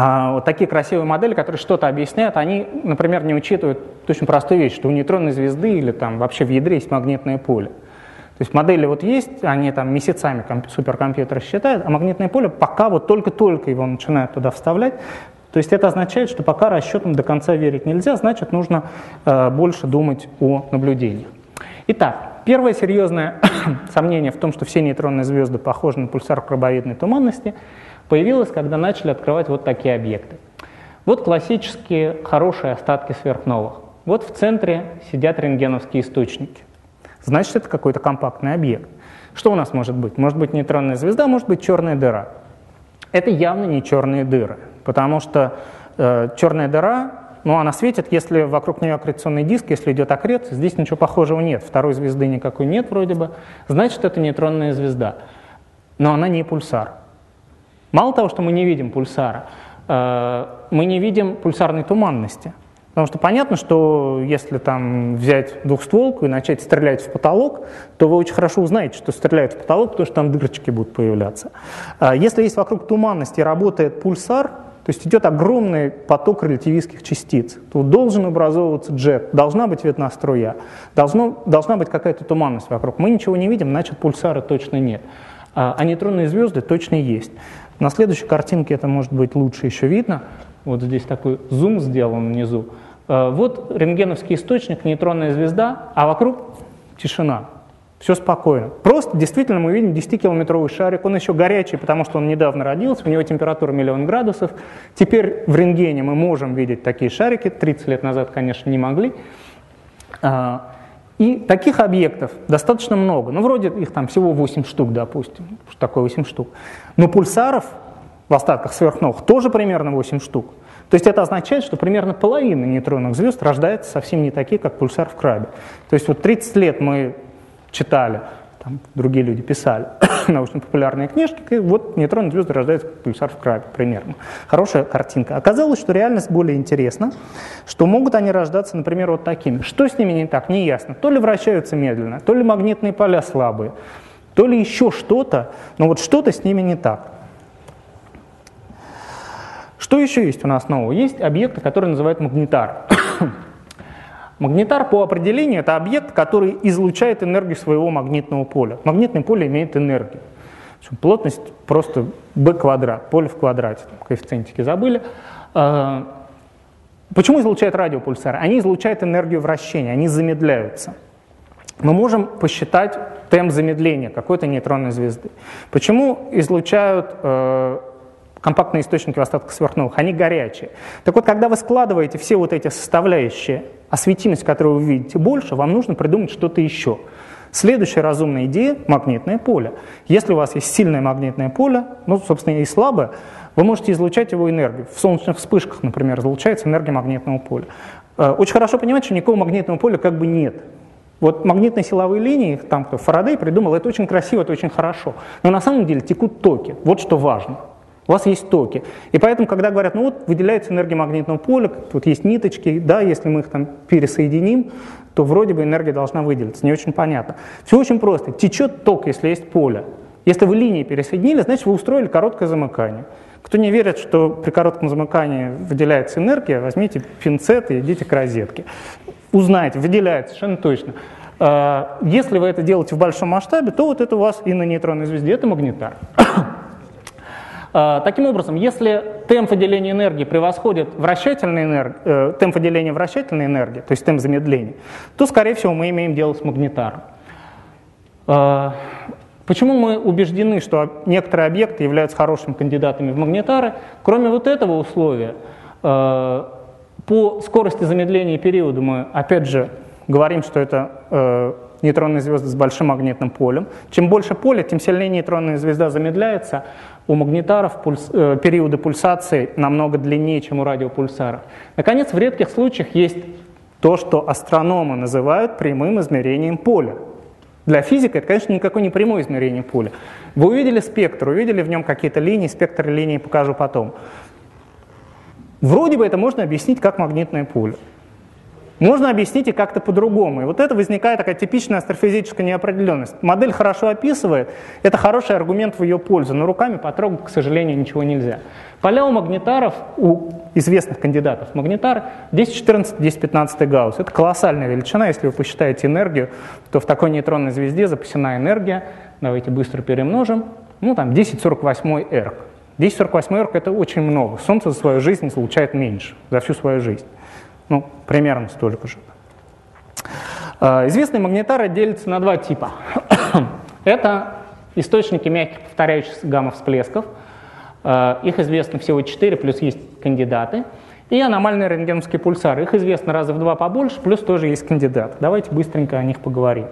а вот такие красивые модели, которые что-то объясняют, они, например, не учитывают очень простую вещь, что у нейтронной звезды или там вообще в ядре есть магнитное поле. То есть модели вот есть, они там месяцами суперкомпьютеры считают, а магнитное поле пока вот только-только его начинают туда вставлять. То есть это означает, что пока расчетам до конца верить нельзя, значит нужно э, больше думать о наблюдениях. Итак, первое серьезное сомнение в том, что все нейтронные звезды похожи на пульсар крабовидной туманности – появилась, когда начали открывать вот такие объекты. Вот классические хорошие остатки сверхновых. Вот в центре сидят рентгеновские источники. Значит, это какой-то компактный объект. Что у нас может быть? Может быть нейтронная звезда, может быть черная дыра. Это явно не черные дыры, потому что э, черная дыра, ну, она светит, если вокруг нее аккреционный диск, если идет аккрет, здесь ничего похожего нет, второй звезды никакой нет вроде бы, значит, это нейтронная звезда. Но она не пульсар. Мало того, что мы не видим пульсара, э, мы не видим пульсарной туманности. Потому что понятно, что если там взять двухстволку и начать стрелять в потолок, то вы очень хорошо узнаете, что стреляют в потолок, потому что там дырочки будут появляться. А если есть вокруг туманности работает пульсар, то есть идет огромный поток релятивистских частиц, то должен образовываться джет, должна быть ветная струя, должно, должна быть какая-то туманность вокруг. Мы ничего не видим, значит пульсара точно нет. А, а нейтронные звезды точно есть. На следующей картинке это может быть лучше еще видно. Вот здесь такой зум сделан внизу. Э, вот рентгеновский источник, нейтронная звезда, а вокруг тишина. Все спокойно. Просто действительно мы видим 10-километровый шарик. Он еще горячий, потому что он недавно родился, у него температура миллион градусов. Теперь в рентгене мы можем видеть такие шарики. 30 лет назад, конечно, не могли. А, и таких объектов достаточно много. Ну, вроде их там всего 8 штук, допустим. Что такое 8 штук? Но пульсаров в остатках сверхновых тоже примерно 8 штук. То есть это означает, что примерно половина нейтронных звезд рождается совсем не такие, как пульсар в крабе. То есть вот 30 лет мы читали там другие люди писали научно-популярные книжки, и вот нейтронные звезды рождаются как пульсар в крабе примерно. Хорошая картинка. Оказалось, что реальность более интересна, что могут они рождаться, например, вот такими. Что с ними не так, не ясно. То ли вращаются медленно, то ли магнитные поля слабые, то ли еще что-то, но вот что-то с ними не так. Что еще есть у нас нового? Есть объекты, которые называют магнитар. Магнитар по определению это объект, который излучает энергию своего магнитного поля. Магнитное поле имеет энергию. Плотность просто b квадрат, поле в квадрате, коэффициентики забыли. А, почему излучают радиопульсары? Они излучают энергию вращения, они замедляются. Мы можем посчитать темп замедления какой-то нейтронной звезды. Почему излучают э, компактные источники в остатках сверхновых, они горячие. Так вот, когда вы складываете все вот эти составляющие, а светимость, которую вы видите, больше, вам нужно придумать что-то еще. Следующая разумная идея – магнитное поле. Если у вас есть сильное магнитное поле, ну, собственно, и слабое, вы можете излучать его энергию. В солнечных вспышках, например, излучается энергия магнитного поля. Э, очень хорошо понимать, что никакого магнитного поля как бы нет. Вот магнитные силовые линии, там кто Фарадей придумал, это очень красиво, это очень хорошо. Но на самом деле текут токи. Вот что важно. У вас есть токи. И поэтому, когда говорят, ну вот выделяется энергия магнитного поля, тут есть ниточки, да, если мы их там пересоединим, то вроде бы энергия должна выделиться. Не очень понятно. Все очень просто. Течет ток, если есть поле. Если вы линии пересоединили, значит вы устроили короткое замыкание. Кто не верит, что при коротком замыкании выделяется энергия, возьмите пинцет и идите к розетке. Узнайте, выделяется совершенно точно. А, если вы это делаете в большом масштабе, то вот это у вас и на нейтронной звезде, это магнитар. А, таким образом, если темп выделения энергии превосходит вращательной энерг... э, темп выделения вращательной энергии, то есть темп замедления, то, скорее всего, мы имеем дело с магнитаром. Э, почему мы убеждены, что некоторые объекты являются хорошими кандидатами в магнитары? Кроме вот этого условия, по скорости замедления периода мы, опять же, говорим, что это э, нейтронные звезды с большим магнитным полем. Чем больше поля, тем сильнее нейтронная звезда замедляется. У магнитаров пульс, э, периоды пульсации намного длиннее, чем у радиопульсаров. Наконец, в редких случаях есть то, что астрономы называют прямым измерением поля. Для физика это, конечно, никакое не прямое измерение поля. Вы увидели спектр, увидели в нем какие-то линии, спектр линий покажу потом. Вроде бы это можно объяснить как магнитное поле. Можно объяснить и как-то по-другому. И вот это возникает такая типичная астрофизическая неопределенность. Модель хорошо описывает, это хороший аргумент в ее пользу, но руками потрогать, к сожалению, ничего нельзя. Поля у магнитаров, у известных кандидатов магнитар 10-14, 10-15 гаусс. Это колоссальная величина. Если вы посчитаете энергию, то в такой нейтронной звезде запасена энергия, давайте быстро перемножим, ну там 10-48 эрк. 10-48 эрк это очень много. Солнце за свою жизнь излучает меньше, за всю свою жизнь. Ну, примерно столько же. А, известные магнитары делятся на два типа. Это источники мягких повторяющихся гамма-всплесков. А, их известно всего 4, плюс есть кандидаты. И аномальные рентгеновские пульсары. Их известно раза в два побольше, плюс тоже есть кандидат. Давайте быстренько о них поговорим.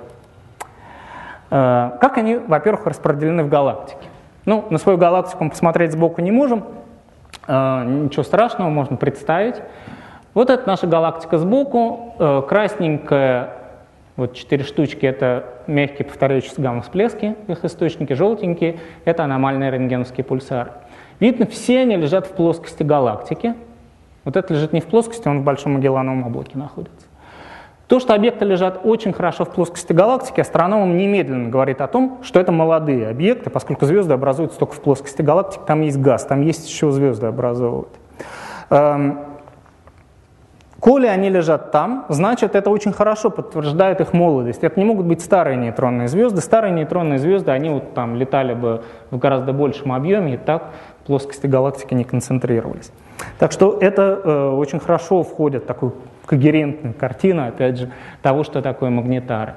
А, как они, во-первых, распределены в галактике? Ну, на свою галактику мы посмотреть сбоку не можем. Ничего страшного, можно представить. Вот это наша галактика сбоку. Э, красненькая, вот четыре штучки, это мягкие повторяющиеся гамма-всплески, их источники, желтенькие, это аномальные рентгеновские пульсары. Видно, все они лежат в плоскости галактики. Вот это лежит не в плоскости, он в Большом Магеллановом облаке находится. То, что объекты лежат очень хорошо в плоскости галактики, астрономам немедленно говорит о том, что это молодые объекты, поскольку звезды образуются только в плоскости галактики, там есть газ, там есть еще звезды образовывают. Эм, Коли они лежат там, значит, это очень хорошо подтверждает их молодость. Это не могут быть старые нейтронные звезды. Старые нейтронные звезды, они вот там летали бы в гораздо большем объеме, и так плоскости галактики не концентрировались. Так что это э, очень хорошо входит в такую когерентную картину, опять же, того, что такое магнитары.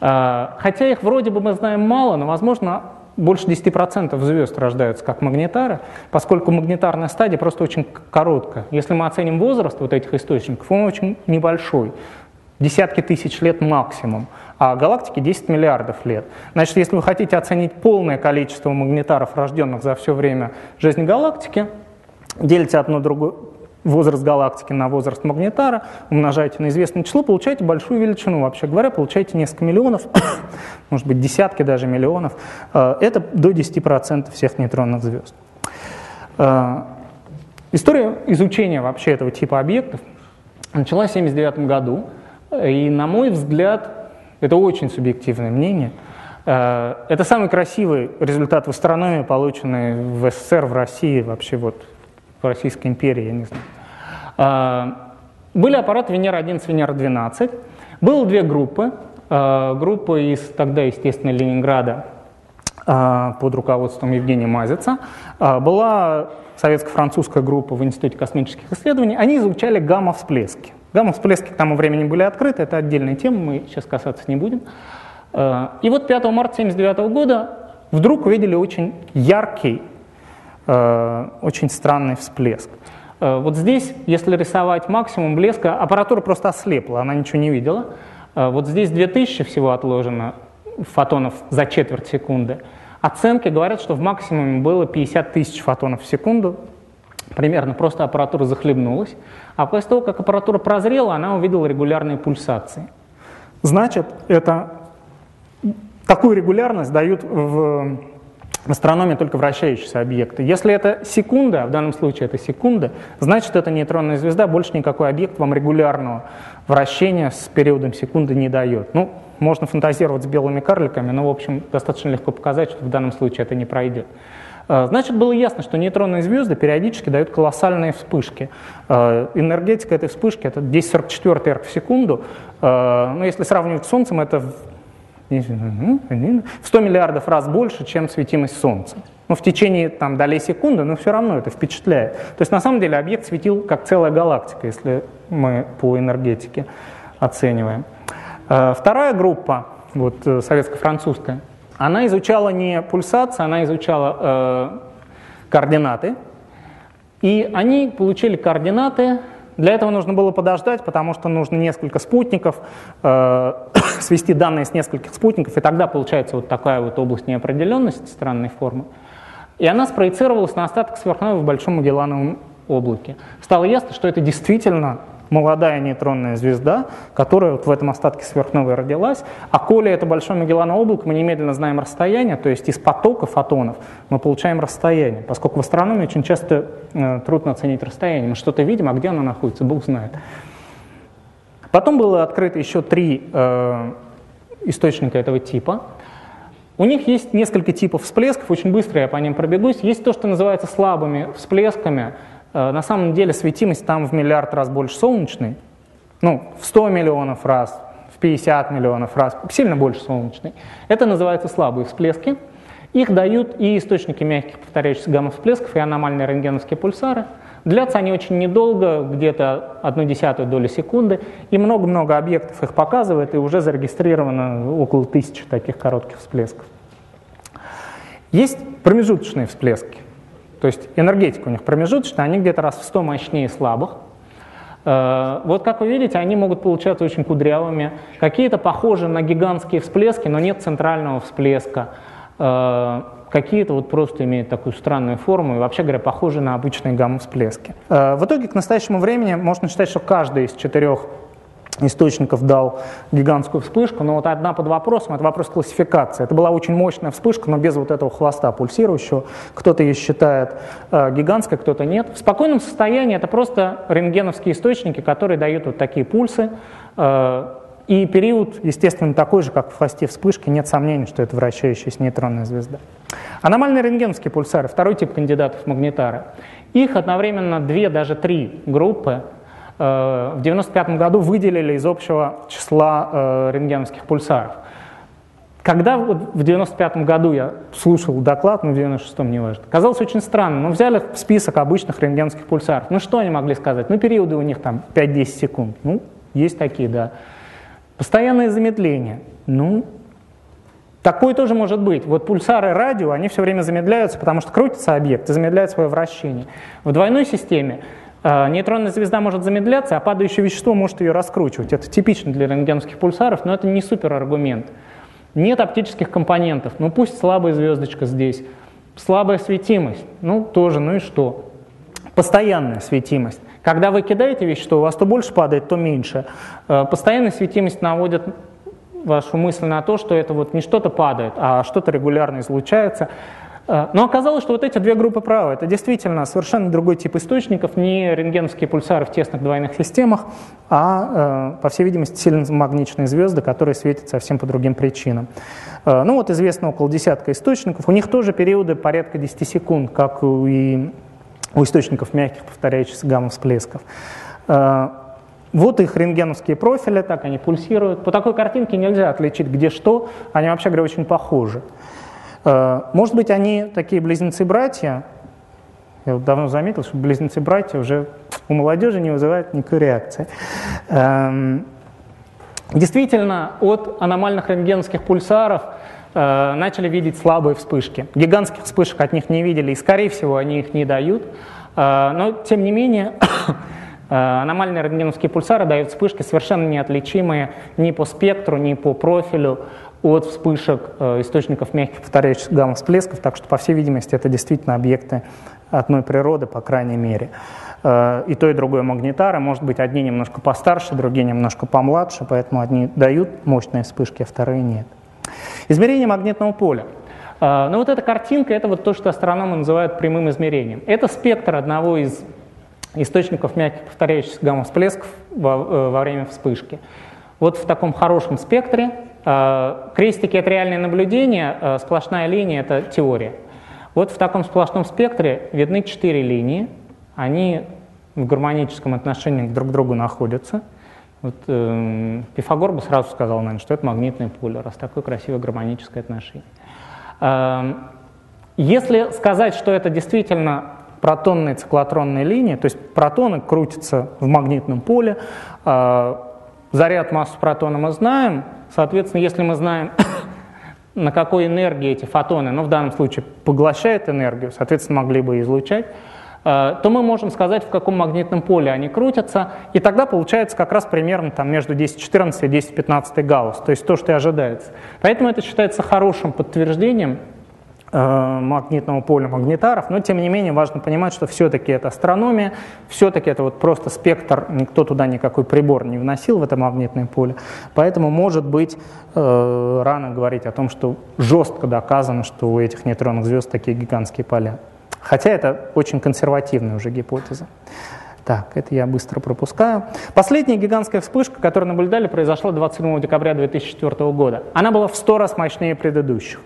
Э, хотя их вроде бы мы знаем мало, но, возможно, больше 10% звезд рождаются как магнитары, поскольку магнитарная стадия просто очень короткая. Если мы оценим возраст вот этих источников, он очень небольшой, десятки тысяч лет максимум, а галактике 10 миллиардов лет. Значит, если вы хотите оценить полное количество магнитаров, рожденных за все время жизни галактики, делите одно другое, возраст галактики на возраст магнитара, умножаете на известное число, получаете большую величину. Вообще говоря, получаете несколько миллионов, может быть, десятки даже миллионов. Э, это до 10% всех нейтронных звезд. Э, история изучения вообще этого типа объектов началась в 1979 году. И, на мой взгляд, это очень субъективное мнение, э, это самый красивый результат в астрономии, полученный в СССР, в России, вообще вот в Российской империи, я не знаю. А, были аппараты Венера-11, Венера-12. Было две группы. А, группа из тогда, естественно, Ленинграда а, под руководством Евгения Мазица. Была советско-французская группа в Институте космических исследований. Они изучали гамма-всплески. Гамма-всплески к тому времени были открыты, это отдельная тема, мы сейчас касаться не будем. И вот 5 марта 1979 года вдруг увидели очень яркий, очень странный всплеск. Э, вот здесь, если рисовать максимум блеска, аппаратура просто ослепла, она ничего не видела. Э, вот здесь 2000 всего отложено фотонов за четверть секунды. Оценки говорят, что в максимуме было 50 тысяч фотонов в секунду. Примерно просто аппаратура захлебнулась. А после того, как аппаратура прозрела, она увидела регулярные пульсации. Значит, это такую регулярность дают в в астрономии только вращающиеся объекты. Если это секунда, в данном случае это секунда, значит это нейтронная звезда, больше никакой объект вам регулярного вращения с периодом секунды не дает. Ну, можно фантазировать с белыми карликами, но, в общем, достаточно легко показать, что в данном случае это не пройдет. Э, значит, было ясно, что нейтронные звезды периодически дают колоссальные вспышки. Э, энергетика этой вспышки – это 1044 эрг в секунду. Но если сравнивать с Солнцем, это в 100 миллиардов раз больше, чем светимость Солнца. Ну, в течение там, долей секунды, но все равно это впечатляет. То есть на самом деле объект светил как целая галактика, если мы по энергетике оцениваем. Вторая группа, вот советско-французская, она изучала не пульсации, она изучала э, координаты. И они получили координаты. Для этого нужно было подождать, потому что нужно несколько спутников, э, свести данные с нескольких спутников, и тогда получается вот такая вот область неопределенности странной формы. И она спроецировалась на остаток сверхновой в Большом Магеллановом облаке. Стало ясно, что это действительно молодая нейтронная звезда, которая вот в этом остатке сверхновой родилась. А коли это Большое Магеллановое облако, мы немедленно знаем расстояние, то есть из потока фотонов мы получаем расстояние, поскольку в астрономии очень часто э, трудно оценить расстояние. Мы что-то видим, а где оно находится, Бог знает. Потом было открыто еще три э, источника этого типа. У них есть несколько типов всплесков, очень быстро я по ним пробегусь. Есть то, что называется слабыми всплесками, на самом деле светимость там в миллиард раз больше солнечной, ну, в 100 миллионов раз, в 50 миллионов раз, сильно больше солнечной. Это называется слабые всплески. Их дают и источники мягких повторяющихся гамма-всплесков, и аномальные рентгеновские пульсары. Длятся они очень недолго, где-то одну десятую доли секунды, и много-много объектов их показывает, и уже зарегистрировано около тысячи таких коротких всплесков. Есть промежуточные всплески. То есть энергетика у них промежуточная, они где-то раз в 100 мощнее слабых. Э, вот как вы видите, они могут получаться очень кудрявыми. Какие-то похожи на гигантские всплески, но нет центрального всплеска. Э, какие-то вот просто имеют такую странную форму и, вообще говоря, похожи на обычные гамма-всплески. Э, в итоге к настоящему времени можно считать, что каждый из четырех источников дал гигантскую вспышку, но вот одна под вопросом, это вопрос классификации. Это была очень мощная вспышка, но без вот этого хвоста пульсирующего. Кто-то ее считает э, гигантской, кто-то нет. В спокойном состоянии это просто рентгеновские источники, которые дают вот такие пульсы. Э, и период, естественно, такой же, как в хвосте вспышки, нет сомнений, что это вращающаяся нейтронная звезда. Аномальные рентгеновские пульсары, второй тип кандидатов магнитары. Их одновременно две, даже три группы в 1995 году выделили из общего числа э, рентгеновских пульсаров. Когда вот в 1995 году я слушал доклад, ну в 96-м не важно, казалось очень странно, но взяли список обычных рентгеновских пульсаров. Ну что они могли сказать? Ну периоды у них там 5-10 секунд. Ну, есть такие, да. Постоянное замедление. Ну, такое тоже может быть. Вот пульсары радио, они все время замедляются, потому что крутится объект и замедляет свое вращение. В двойной системе нейтронная звезда может замедляться, а падающее вещество может ее раскручивать. Это типично для рентгеновских пульсаров, но это не супер аргумент. Нет оптических компонентов, ну пусть слабая звездочка здесь. Слабая светимость, ну тоже, ну и что? Постоянная светимость. Когда вы кидаете вещество, у вас то больше падает, то меньше. А, постоянная светимость наводит вашу мысль на то, что это вот не что-то падает, а что-то регулярно излучается. А, но оказалось, что вот эти две группы правы. Это действительно совершенно другой тип источников, не рентгеновские пульсары в тесных двойных системах, а, э, по всей видимости, сильно магничные звезды, которые светят совсем по другим причинам. Э, ну вот известно около десятка источников. У них тоже периоды порядка 10 секунд, как и у источников мягких повторяющихся гамма-всплесков. Э, вот их рентгеновские профили, так они пульсируют. По такой картинке нельзя отличить, где что. Они, вообще говоря, очень похожи. Э, может быть, они такие близнецы-братья. Я давно заметил, что близнецы-братья уже у молодежи не вызывают никакой реакции. Эм, действительно, от аномальных рентгеновских пульсаров э, начали видеть слабые вспышки. Гигантских вспышек от них не видели, и, скорее всего, они их не дают. Э, но, тем не менее, аномальные рентгеновские пульсары дают вспышки совершенно неотличимые ни по спектру, ни по профилю от вспышек э, источников мягких повторяющихся гамма-всплесков, так что, по всей видимости, это действительно объекты одной природы, по крайней мере. Э, и то, и другое магнитары, может быть, одни немножко постарше, другие немножко помладше, поэтому одни дают мощные вспышки, а вторые нет. Измерение магнитного поля. Э, ну вот эта картинка, это вот то, что астрономы называют прямым измерением. Это спектр одного из источников мягких повторяющихся гамма-всплесков во, во время вспышки. Вот в таком хорошем спектре крестики – это реальное наблюдение, э, сплошная линия – это теория. Вот в таком сплошном спектре видны четыре линии. Они в гармоническом отношении друг к другу находятся. Вот, э, Пифагор бы сразу сказал, наверное, что это магнитное поле, раз такое красивое гармоническое отношение. Э, если сказать, что это действительно протонные циклотронные линии, то есть протоны крутятся в магнитном поле, э, заряд массу протона мы знаем, соответственно, если мы знаем, на какой энергии эти фотоны, ну в данном случае поглощают энергию, соответственно, могли бы излучать, э, то мы можем сказать, в каком магнитном поле они крутятся, и тогда получается как раз примерно там, между 10-14 и 10-15 гаусс, то есть то, что и ожидается. Поэтому это считается хорошим подтверждением магнитного поля магнитаров, но тем не менее важно понимать, что все-таки это астрономия, все-таки это вот просто спектр, никто туда никакой прибор не вносил в это магнитное поле, поэтому может быть э, рано говорить о том, что жестко доказано, что у этих нейтронных звезд такие гигантские поля. Хотя это очень консервативная уже гипотеза. Так, это я быстро пропускаю. Последняя гигантская вспышка, которую наблюдали, произошла 27 декабря 2004 года. Она была в 100 раз мощнее предыдущих.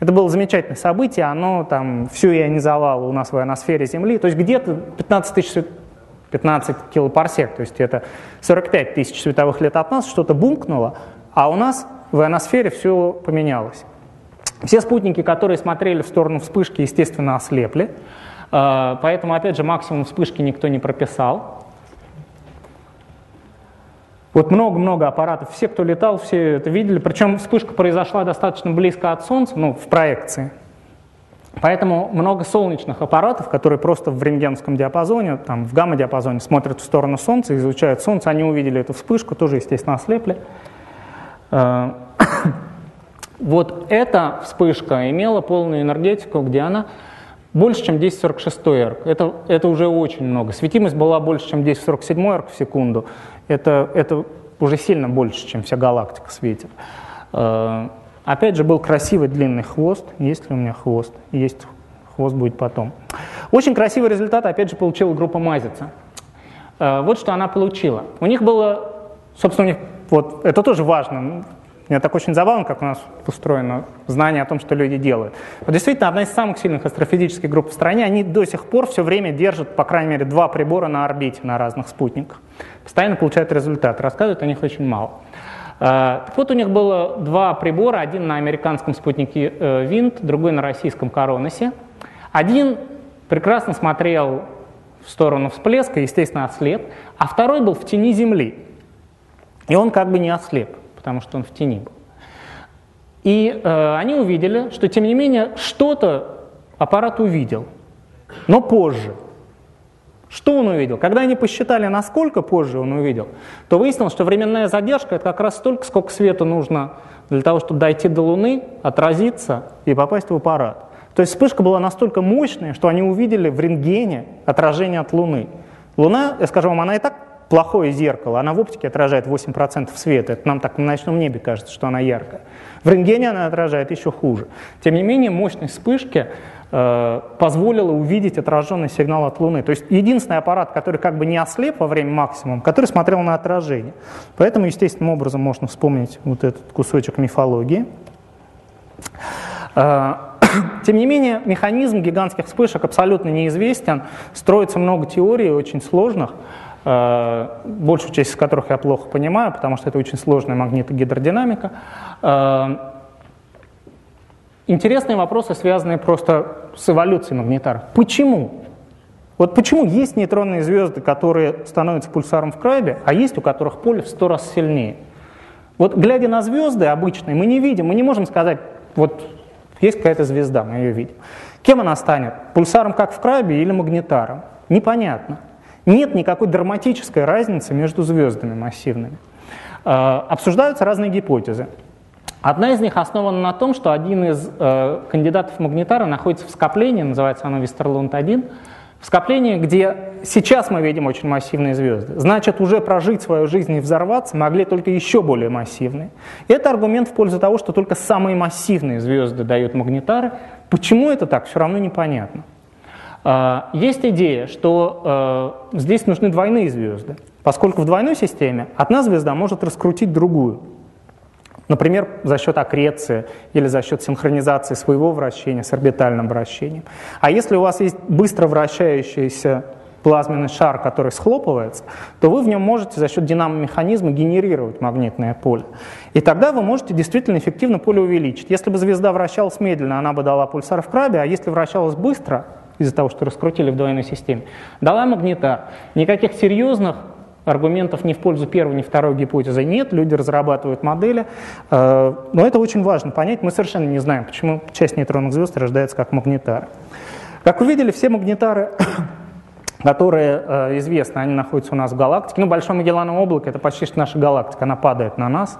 Это было замечательное событие, оно там все ионизовало у нас в ионосфере Земли, то есть где-то 15 тысяч 15 килопарсек, то есть это 45 тысяч световых лет от нас, что-то бумкнуло, а у нас в ионосфере все поменялось. Все спутники, которые смотрели в сторону вспышки, естественно, ослепли, поэтому, опять же, максимум вспышки никто не прописал. Вот много-много аппаратов, все, кто летал, все это видели. Причем вспышка произошла достаточно близко от Солнца, ну, в проекции. Поэтому много солнечных аппаратов, которые просто в рентгеновском диапазоне, там, в гамма-диапазоне смотрят в сторону Солнца, изучают Солнце, они увидели эту вспышку, тоже, естественно, ослепли. Э, вот эта вспышка имела полную энергетику, где она больше, чем 1046 эрг. Это, это уже очень много. Светимость была больше, чем 1047 эрг в секунду это, это уже сильно больше, чем вся галактика светит. Э, опять же, был красивый длинный хвост. Есть ли у меня хвост? Есть хвост будет потом. Очень красивый результат, опять же, получила группа Мазица. Э, вот что она получила. У них было, собственно, у них, вот, это тоже важно. Мне так очень забавно, как у нас устроено знание о том, что люди делают. Вот действительно, одна из самых сильных астрофизических групп в стране, они до сих пор все время держат, по крайней мере, два прибора на орбите на разных спутниках. Постоянно получают результат. Рассказывают о них очень мало. А, так вот, у них было два прибора, один на американском спутнике э, Винт, другой на российском Короносе. Один прекрасно смотрел в сторону всплеска, естественно, ослеп, а второй был в тени Земли. И он как бы не ослеп потому что он в тени был. И э, они увидели, что тем не менее что-то аппарат увидел, но позже. Что он увидел? Когда они посчитали, насколько позже он увидел, то выяснилось, что временная задержка это как раз столько, сколько света нужно для того, чтобы дойти до Луны, отразиться и попасть в аппарат. То есть вспышка была настолько мощная, что они увидели в рентгене отражение от Луны. Луна, я скажу вам, она и так плохое зеркало, она в оптике отражает 8% света. Это нам так на ночном небе кажется, что она яркая. В рентгене она отражает еще хуже. Тем не менее, мощность вспышки э, позволила увидеть отраженный сигнал от Луны. То есть единственный аппарат, который как бы не ослеп во время максимума, который смотрел на отражение. Поэтому естественным образом можно вспомнить вот этот кусочек мифологии. Э, тем не менее, механизм гигантских вспышек абсолютно неизвестен. Строится много теорий, очень сложных. Э, большую часть из которых я плохо понимаю, потому что это очень сложная магнитогидродинамика. Э, интересные вопросы, связанные просто с эволюцией магнитаров. Почему? Вот почему есть нейтронные звезды, которые становятся пульсаром в крабе, а есть у которых поле в сто раз сильнее? Вот глядя на звезды обычные, мы не видим, мы не можем сказать, вот есть какая-то звезда, мы ее видим. Кем она станет? Пульсаром, как в крабе, или магнитаром? Непонятно. Нет никакой драматической разницы между звездами массивными. Э, обсуждаются разные гипотезы. Одна из них основана на том, что один из э, кандидатов магнитара находится в скоплении, называется оно Вестерлунд-1, в скоплении, где сейчас мы видим очень массивные звезды. Значит, уже прожить свою жизнь и взорваться могли только еще более массивные. И это аргумент в пользу того, что только самые массивные звезды дают магнитары. Почему это так, все равно непонятно. А, есть идея, что э, здесь нужны двойные звезды, поскольку в двойной системе одна звезда может раскрутить другую. Например, за счет аккреции или за счет синхронизации своего вращения с орбитальным вращением. А если у вас есть быстро вращающийся плазменный шар, который схлопывается, то вы в нем можете за счет динамомеханизма генерировать магнитное поле. И тогда вы можете действительно эффективно поле увеличить. Если бы звезда вращалась медленно, она бы дала пульсар в крабе, а если вращалась быстро, из-за того, что раскрутили в двойной системе, дала магнитар. Никаких серьезных аргументов ни в пользу первой, ни второй гипотезы нет, люди разрабатывают модели, э, но это очень важно понять, мы совершенно не знаем, почему часть нейтронных звезд рождается как магнитары. Как вы видели, все магнитары которые э, известны, они находятся у нас в галактике. Ну, Большое Магеллановое облако — это почти что наша галактика, она падает на нас.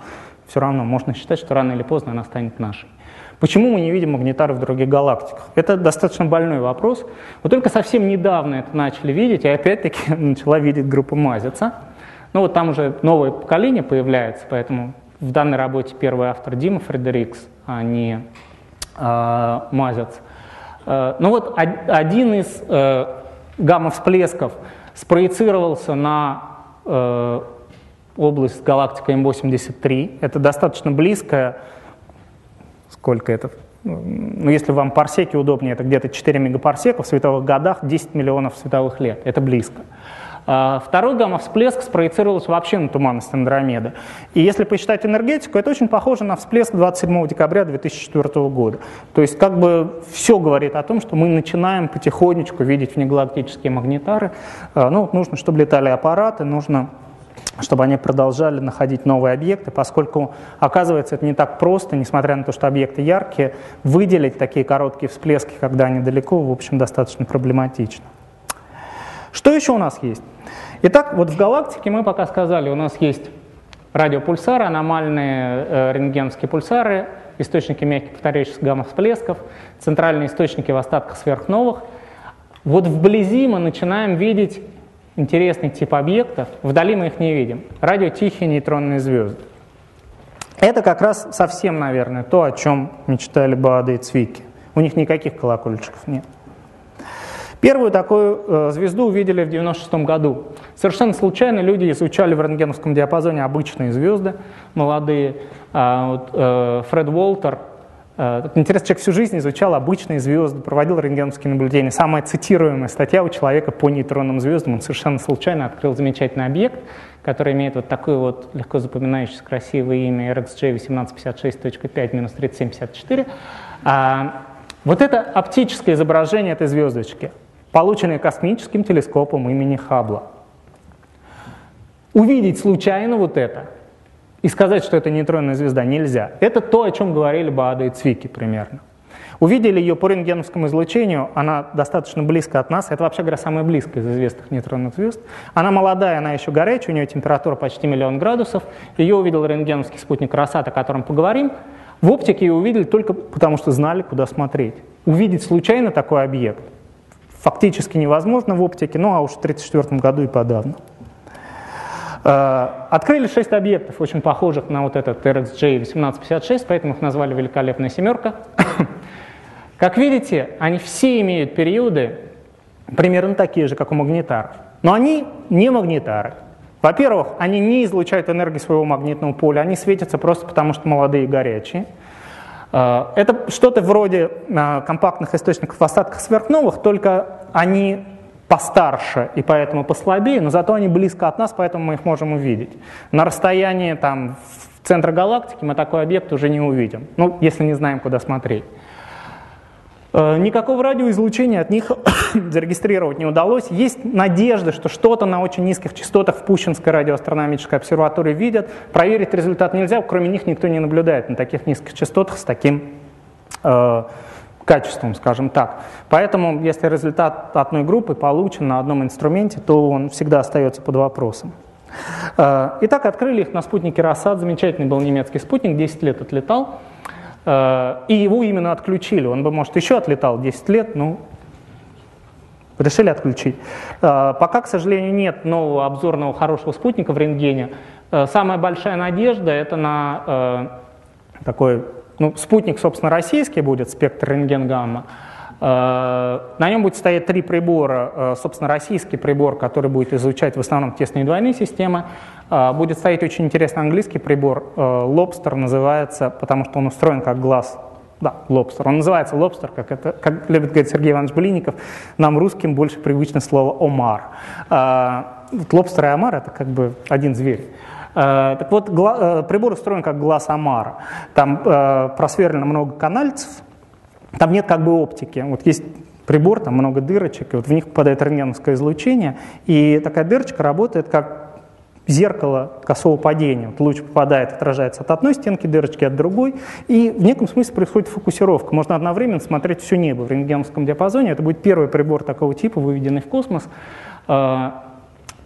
Все равно можно считать, что рано или поздно она станет нашей. Почему мы не видим магнитары в других галактиках? Это достаточно больной вопрос. Вот только совсем недавно это начали видеть, и опять-таки начала видеть группа Мазица. Ну вот там уже новое поколение появляется, поэтому в данной работе первый автор Дима Фредерикс, а не э, Мазец. Э, ну вот один из э, гамма-всплесков спроецировался на э, область галактика М83. Это достаточно близкая, сколько это, ну, если вам парсеки удобнее, это где-то 4 мегапарсека в световых годах, 10 миллионов световых лет. Это близко. А второй гамма-всплеск спроецировался вообще на туманность Андромеды. И если посчитать энергетику, это очень похоже на всплеск 27 декабря 2004 года. То есть как бы все говорит о том, что мы начинаем потихонечку видеть внегалактические магнитары. А, ну, нужно, чтобы летали аппараты, нужно чтобы они продолжали находить новые объекты, поскольку, оказывается, это не так просто, несмотря на то, что объекты яркие, выделить такие короткие всплески, когда они далеко, в общем, достаточно проблематично. Что еще у нас есть? Итак, вот в галактике мы пока сказали, у нас есть радиопульсары, аномальные э, рентгеновские пульсары, источники мягких повторяющихся гамма-всплесков, центральные источники в остатках сверхновых. Вот вблизи мы начинаем видеть интересный тип объектов, вдали мы их не видим. Радиотихие нейтронные звезды. Это как раз совсем, наверное, то, о чем мечтали Баада и Цвики. У них никаких колокольчиков нет. Первую такую э, звезду увидели в 96 году. Совершенно случайно люди изучали в рентгеновском диапазоне обычные звезды, молодые. А, э, Фред Уолтер, э, интересный человек всю жизнь изучал обычные звезды, проводил рентгеновские наблюдения. Самая цитируемая статья у человека по нейтронным звездам, он совершенно случайно открыл замечательный объект, который имеет вот такое вот легко запоминающееся красивое имя RxJ 1856.5-3754. А, вот это оптическое изображение этой звездочки – полученные космическим телескопом имени Хаббла. Увидеть случайно вот это и сказать, что это нейтронная звезда, нельзя. Это то, о чем говорили Баада и Цвики примерно. Увидели ее по рентгеновскому излучению, она достаточно близко от нас, это вообще говоря самая близкая из известных нейтронных звезд. Она молодая, она еще горячая, у нее температура почти миллион градусов. Ее увидел рентгеновский спутник Росат, о котором поговорим. В оптике ее увидели только потому, что знали, куда смотреть. Увидеть случайно такой объект фактически невозможно в оптике, ну а уж в 1934 году и подавно. Э, открыли шесть объектов, очень похожих на вот этот RxJ 1856, поэтому их назвали «Великолепная семерка». Как видите, они все имеют периоды примерно такие же, как у магнитаров. Но они не магнитары. Во-первых, они не излучают энергию своего магнитного поля, они светятся просто потому, что молодые и горячие. Э, это что-то вроде э, компактных источников в остатках сверхновых, только они постарше и поэтому послабее, но зато они близко от нас, поэтому мы их можем увидеть. На расстоянии там, в центра галактики мы такой объект уже не увидим, ну, если не знаем, куда смотреть. Э, никакого радиоизлучения от них зарегистрировать не удалось. Есть надежда, что что-то на очень низких частотах в Пущинской радиоастрономической обсерватории видят. Проверить результат нельзя, кроме них никто не наблюдает на таких низких частотах с таким э, качеством, скажем так. Поэтому, если результат одной группы получен на одном инструменте, то он всегда остается под вопросом. Э, итак, открыли их на спутнике Рассад. Замечательный был немецкий спутник, 10 лет отлетал. Э, и его именно отключили. Он бы, может, еще отлетал 10 лет, но решили отключить. Э, пока, к сожалению, нет нового обзорного хорошего спутника в рентгене. Самая большая надежда это на такой, ну, спутник, собственно, российский будет, спектр рентген-гамма. На нем будет стоять три прибора. Собственно, российский прибор, который будет изучать в основном тесные двойные системы. А, будет стоять очень интересный английский прибор. Lobster называется, потому что он устроен как глаз да, лобстер. Он называется лобстер, как, это, как любит говорить Сергей Иванович Блинников. Нам, русским, больше привычно слово омар. Вот лобстер и омар – это как бы один зверь. А, так вот, гла, прибор устроен как глаз омара. Там а, просверлено много канальцев, там нет как бы оптики. Вот есть прибор, там много дырочек, и вот в них попадает рентгеновское излучение, и такая дырочка работает как зеркало косого падения. Вот луч попадает, отражается от одной стенки дырочки, от другой, и в неком смысле происходит фокусировка. Можно одновременно смотреть все небо в рентгеновском диапазоне. Это будет первый прибор такого типа, выведенный в космос.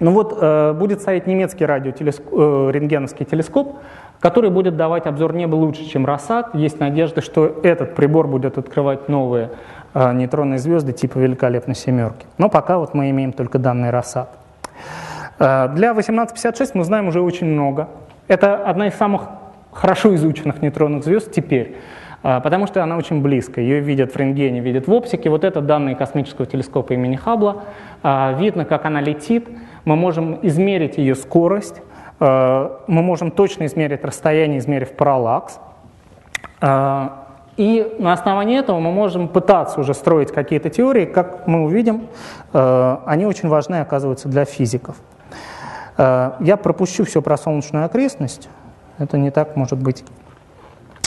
Ну вот э, будет стоять немецкий радиотелескоп, э, рентгеновский телескоп, который будет давать обзор неба лучше, чем Росат. Есть надежда, что этот прибор будет открывать новые э, нейтронные звезды типа великолепной семерки. Но пока вот мы имеем только данные Росат. Э, для 1856 мы знаем уже очень много. Это одна из самых хорошо изученных нейтронных звезд теперь, э, потому что она очень близко. Ее видят в рентгене, видят в оптике. Вот это данные космического телескопа имени Хаббла. Э, видно, как она летит. Мы можем измерить ее скорость. Мы можем точно измерить расстояние, измерив параллакс. И на основании этого мы можем пытаться уже строить какие-то теории. Как мы увидим, они очень важны, оказываются, для физиков. Э, я пропущу все про солнечную окрестность. Это не так может быть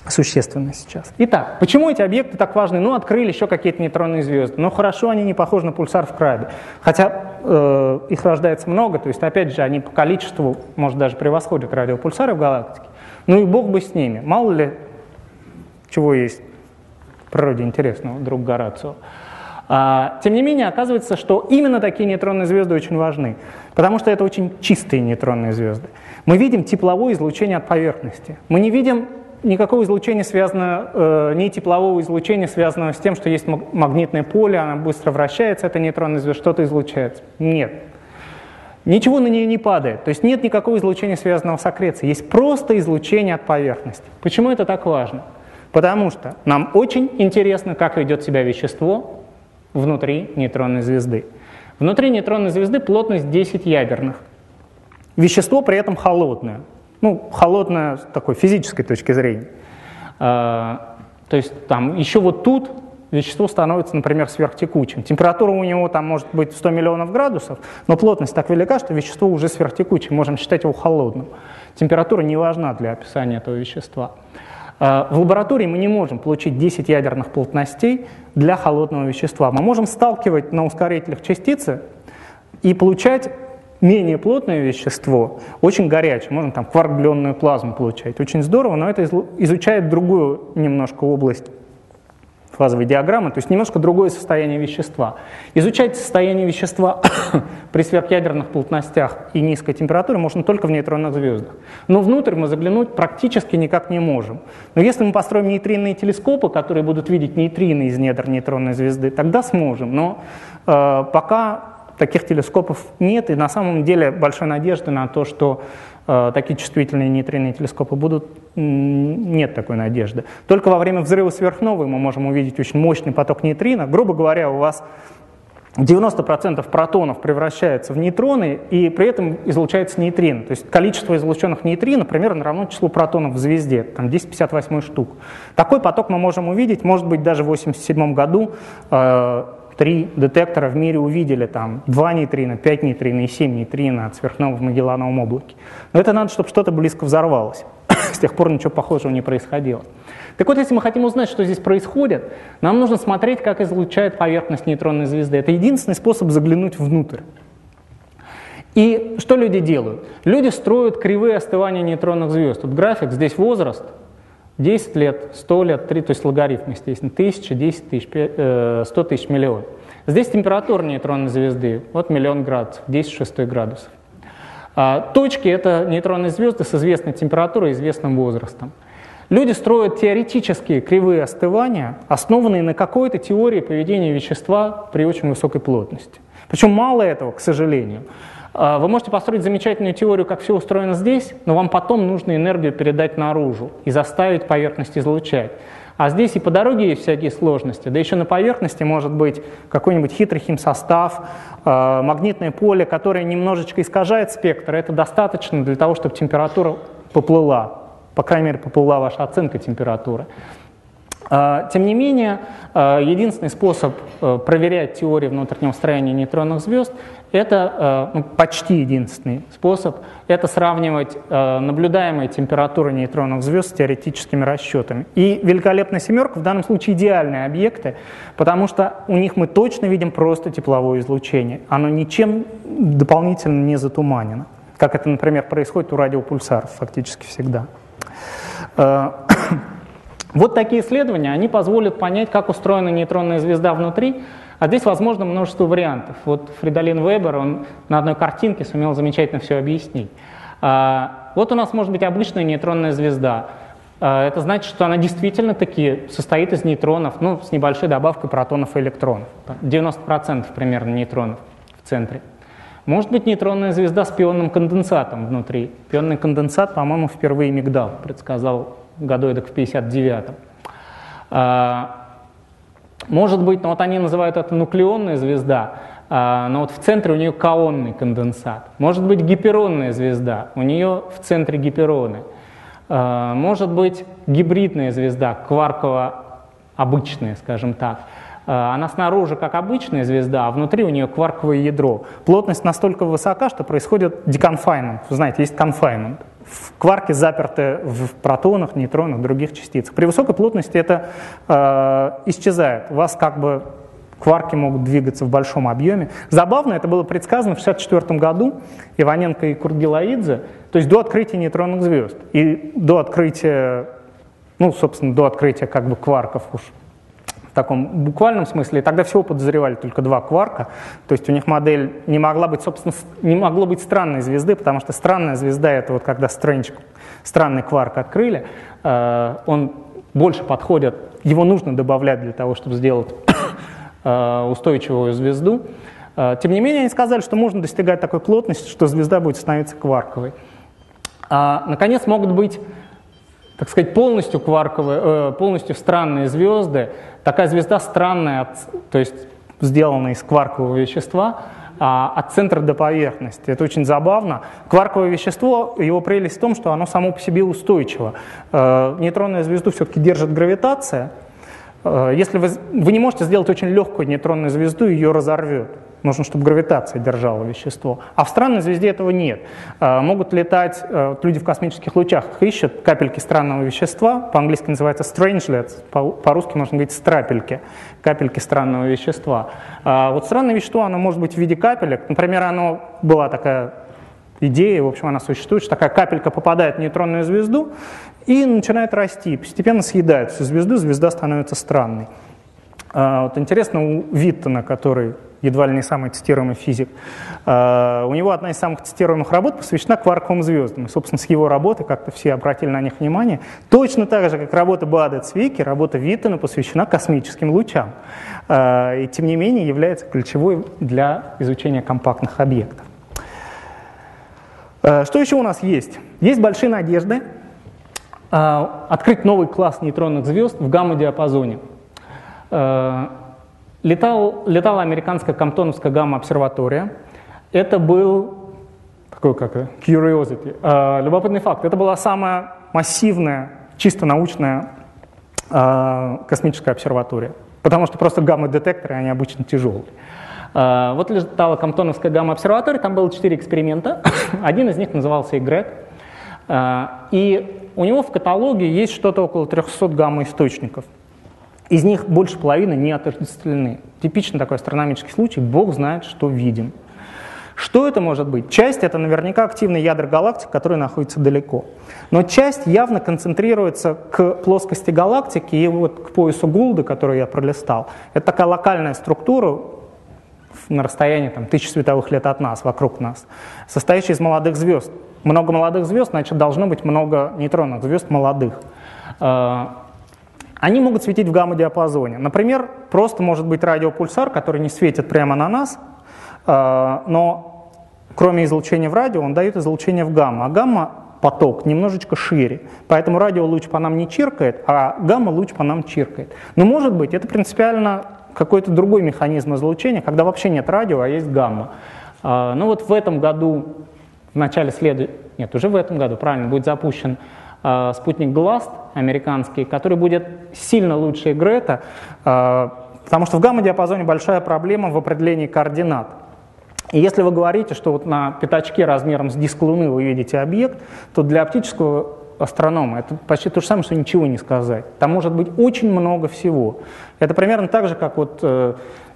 существенно сейчас. Итак, почему эти объекты так важны? Ну, открыли еще какие-то нейтронные звезды. Но хорошо, они не похожи на пульсар в крабе. Хотя э, их рождается много, то есть, опять же, они по количеству, может, даже превосходят радиопульсары в галактике. Ну и бог бы с ними. Мало ли чего есть в природе интересного, друг Горацио. А, тем не менее, оказывается, что именно такие нейтронные звезды очень важны, потому что это очень чистые нейтронные звезды. Мы видим тепловое излучение от поверхности. Мы не видим никакого излучения, связанного, э, ни теплового излучения, связанного с тем, что есть магнитное поле, она быстро вращается, эта нейтронная звезда, что-то излучается. Нет. Ничего на нее не падает. То есть нет никакого излучения, связанного с аккрецией. Есть просто излучение от поверхности. Почему это так важно? Потому что нам очень интересно, как ведет себя вещество, внутри нейтронной звезды. Внутри нейтронной звезды плотность 10 ядерных. Вещество при этом холодное. Ну, холодное с такой физической точки зрения. А, то есть там еще вот тут вещество становится, например, сверхтекучим. Температура у него там может быть 100 миллионов градусов, но плотность так велика, что вещество уже сверхтекучее, можем считать его холодным. Температура не важна для описания этого вещества. А, в лаборатории мы не можем получить 10 ядерных плотностей для холодного вещества. Мы можем сталкивать на ускорителях частицы и получать менее плотное вещество, очень горячее, можно там кварк плазму получать. Очень здорово, но это изучает другую немножко область фазовой диаграммы, то есть немножко другое состояние вещества. Изучать состояние вещества при сверхъядерных плотностях и низкой температуре можно только в нейтронных звездах. Но внутрь мы заглянуть практически никак не можем. Но если мы построим нейтринные телескопы, которые будут видеть нейтрины из недр нейтронной звезды, тогда сможем. Но э, пока таких телескопов нет, и на самом деле большой надежды на то, что э, такие чувствительные нейтринные телескопы будут, нет такой надежды. Только во время взрыва сверхновой мы можем увидеть очень мощный поток нейтрино. Грубо говоря, у вас 90% протонов превращается в нейтроны, и при этом излучается нейтрино. То есть количество излученных нейтрино примерно равно числу протонов в звезде, там 10-58 штук. Такой поток мы можем увидеть, может быть, даже в 1987 году э, три детектора в мире увидели там два нейтрина, пять нейтрино и семь нейтрино от сверхновой в Магеллановом облаке. Но это надо, чтобы что-то близко взорвалось. С тех пор ничего похожего не происходило. Так вот, если мы хотим узнать, что здесь происходит, нам нужно смотреть, как излучает поверхность нейтронной звезды. Это единственный способ заглянуть внутрь. И что люди делают? Люди строят кривые остывания нейтронных звезд. Тут график, здесь возраст, 10 лет, 100 лет, 3, то есть логарифм, естественно, 1000, 10 тысяч, 100 э, тысяч, миллион. Здесь температура нейтронной звезды, вот миллион градусов, 10 шестой градусов. А точки – это нейтронные звезды с известной температурой и известным возрастом. Люди строят теоретические кривые остывания, основанные на какой-то теории поведения вещества при очень высокой плотности. Причем мало этого, к сожалению. А, вы можете построить замечательную теорию, как все устроено здесь, но вам потом нужно энергию передать наружу и заставить поверхность излучать. А здесь и по дороге есть всякие сложности, да еще на поверхности может быть какой-нибудь хитрый химсостав, э, магнитное поле, которое немножечко искажает спектр. Это достаточно для того, чтобы температура поплыла. По крайней мере, поплыла ваша оценка температуры. А, тем не менее, а, единственный способ э, проверять теорию внутреннего строения нейтронных звезд – это э, ну, почти единственный способ – это сравнивать э, наблюдаемые температуры нейтронных звезд с теоретическими расчетами. И великолепная семерка в данном случае идеальные объекты, потому что у них мы точно видим просто тепловое излучение. Оно ничем дополнительно не затуманено, как это, например, происходит у радиопульсаров фактически всегда. Вот такие исследования, они позволят понять, как устроена нейтронная звезда внутри, а здесь возможно множество вариантов. Вот Фридолин Вебер, он на одной картинке сумел замечательно все объяснить. А, вот у нас может быть обычная нейтронная звезда. А, это значит, что она действительно таки состоит из нейтронов, ну, с небольшой добавкой протонов и электронов. 90% примерно нейтронов в центре. Может быть нейтронная звезда с пионным конденсатом внутри. Пионный конденсат, по-моему, впервые Мигдал предсказал году эдак в 59-м. А, может быть, ну вот они называют это нуклеонная звезда, а, но вот в центре у нее каонный конденсат. Может быть, гиперонная звезда, у нее в центре гипероны. А, может быть, гибридная звезда, кварково-обычная, скажем так. Она снаружи как обычная звезда, а внутри у нее кварковое ядро. Плотность настолько высока, что происходит деконфайнмент. Вы знаете, есть конфайнмент кварки заперты в протонах, нейтронах, других частицах. При высокой плотности это э, исчезает. У вас как бы кварки могут двигаться в большом объеме. Забавно, это было предсказано в 1964 году Иваненко и Кургилаидзе, то есть до открытия нейтронных звезд. И до открытия, ну, собственно, до открытия как бы кварков уж в таком буквальном смысле. И тогда всего подозревали только два кварка. То есть у них модель не могла быть, собственно, не могло быть странной звезды, потому что странная звезда — это вот когда Стрэндж странный кварк открыли, э, он больше подходит, его нужно добавлять для того, чтобы сделать э, устойчивую звезду. Э, тем не менее, они сказали, что можно достигать такой плотности, что звезда будет становиться кварковой. А, наконец, могут быть так сказать, полностью кварковые, полностью странные звезды. Такая звезда странная, то есть сделана из кваркового вещества, а, от центра до поверхности. Это очень забавно. Кварковое вещество, его прелесть в том, что оно само по себе устойчиво. Э, нейтронную звезду все-таки держит гравитация. Э, если вы, вы не можете сделать очень легкую нейтронную звезду, ее разорвет. Нужно, чтобы гравитация держала вещество. А в странной звезде этого нет. А, могут летать, э, люди в космических лучах ищут капельки странного вещества, по-английски называется strangelets, по-русски можно говорить страпельки, капельки странного вещества. А, вот странное вещество, оно может быть в виде капелек. Например, оно была такая идея, в общем, она существует, что такая капелька попадает в нейтронную звезду и начинает расти, постепенно съедает всю звезду, звезда становится странной. А, вот интересно, у Виттона, который едва ли не самый цитируемый физик. А, у него одна из самых цитируемых работ посвящена кварковым звездам. И, собственно, с его работы, как-то все обратили на них внимание, точно так же, как работа Бада Цвики, работа Виттена посвящена космическим лучам. А, и, тем не менее, является ключевой для изучения компактных объектов. А, что еще у нас есть? Есть большие надежды открыть новый класс нейтронных звезд в гамма-диапазоне летал, летала американская Комптоновская гамма-обсерватория. Это был такой как curiosity, э, любопытный факт. Это была самая массивная, чисто научная э, космическая обсерватория. Потому что просто гамма-детекторы, они обычно тяжелые. Э, вот летала Комптоновская гамма-обсерватория, там было четыре эксперимента. Один из них назывался Y. И у него в каталоге есть что-то около 300 гамма-источников. Из них больше половины не отождествлены. Типичный такой астрономический случай, Бог знает, что видим. Что это может быть? Часть — это наверняка активные ядра галактик, которые находятся далеко. Но часть явно концентрируется к плоскости галактики и вот к поясу Гулда, который я пролистал. Это такая локальная структура на расстоянии там, тысяч световых лет от нас, вокруг нас, состоящая из молодых звезд. Много молодых звезд, значит, должно быть много нейтронных звезд молодых. Они могут светить в гамма-диапазоне. Например, просто может быть радиопульсар, который не светит прямо на нас, э, но кроме излучения в радио, он дает излучение в гамма. А гамма поток немножечко шире. Поэтому радиолуч по нам не чиркает, а гамма-луч по нам чиркает. Но может быть это принципиально какой-то другой механизм излучения, когда вообще нет радио, а есть гамма. А, ну вот в этом году, в начале следующего, нет, уже в этом году, правильно, будет запущен спутник GLAST американский, который будет сильно лучше Грета, а, потому что в гамма-диапазоне большая проблема в определении координат. И если вы говорите, что вот на пятачке размером с диск Луны вы видите объект, то для оптического астронома это почти то же самое, что ничего не сказать. Там может быть очень много всего. Это примерно так же, как вот э,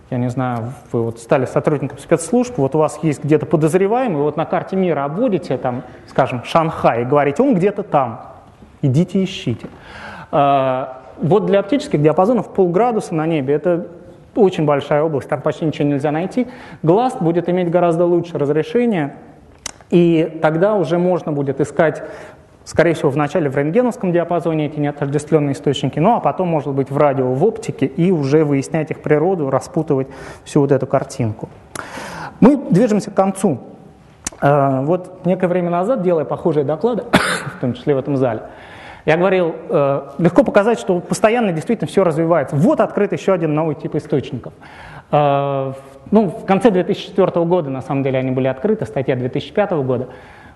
я не знаю, вы вот стали сотрудником спецслужб, вот у вас есть где-то подозреваемый, вот на карте мира обводите, там, скажем, Шанхай, и говорите, он где-то там, идите ищите. А, вот для оптических диапазонов полградуса на небе это очень большая область, там почти ничего нельзя найти. Глаз будет иметь гораздо лучшее разрешение, и тогда уже можно будет искать скорее всего, вначале в рентгеновском диапазоне эти неотождествленные источники, ну а потом, может быть, в радио, в оптике, и уже выяснять их природу, распутывать всю вот эту картинку. Мы движемся к концу. Э, вот некое время назад, делая похожие доклады, в том числе в этом зале, я говорил, э, легко показать, что постоянно действительно все развивается. Вот открыт еще один новый тип источников. Э, ну, в конце 2004 года, на самом деле, они были открыты, статья 2005 года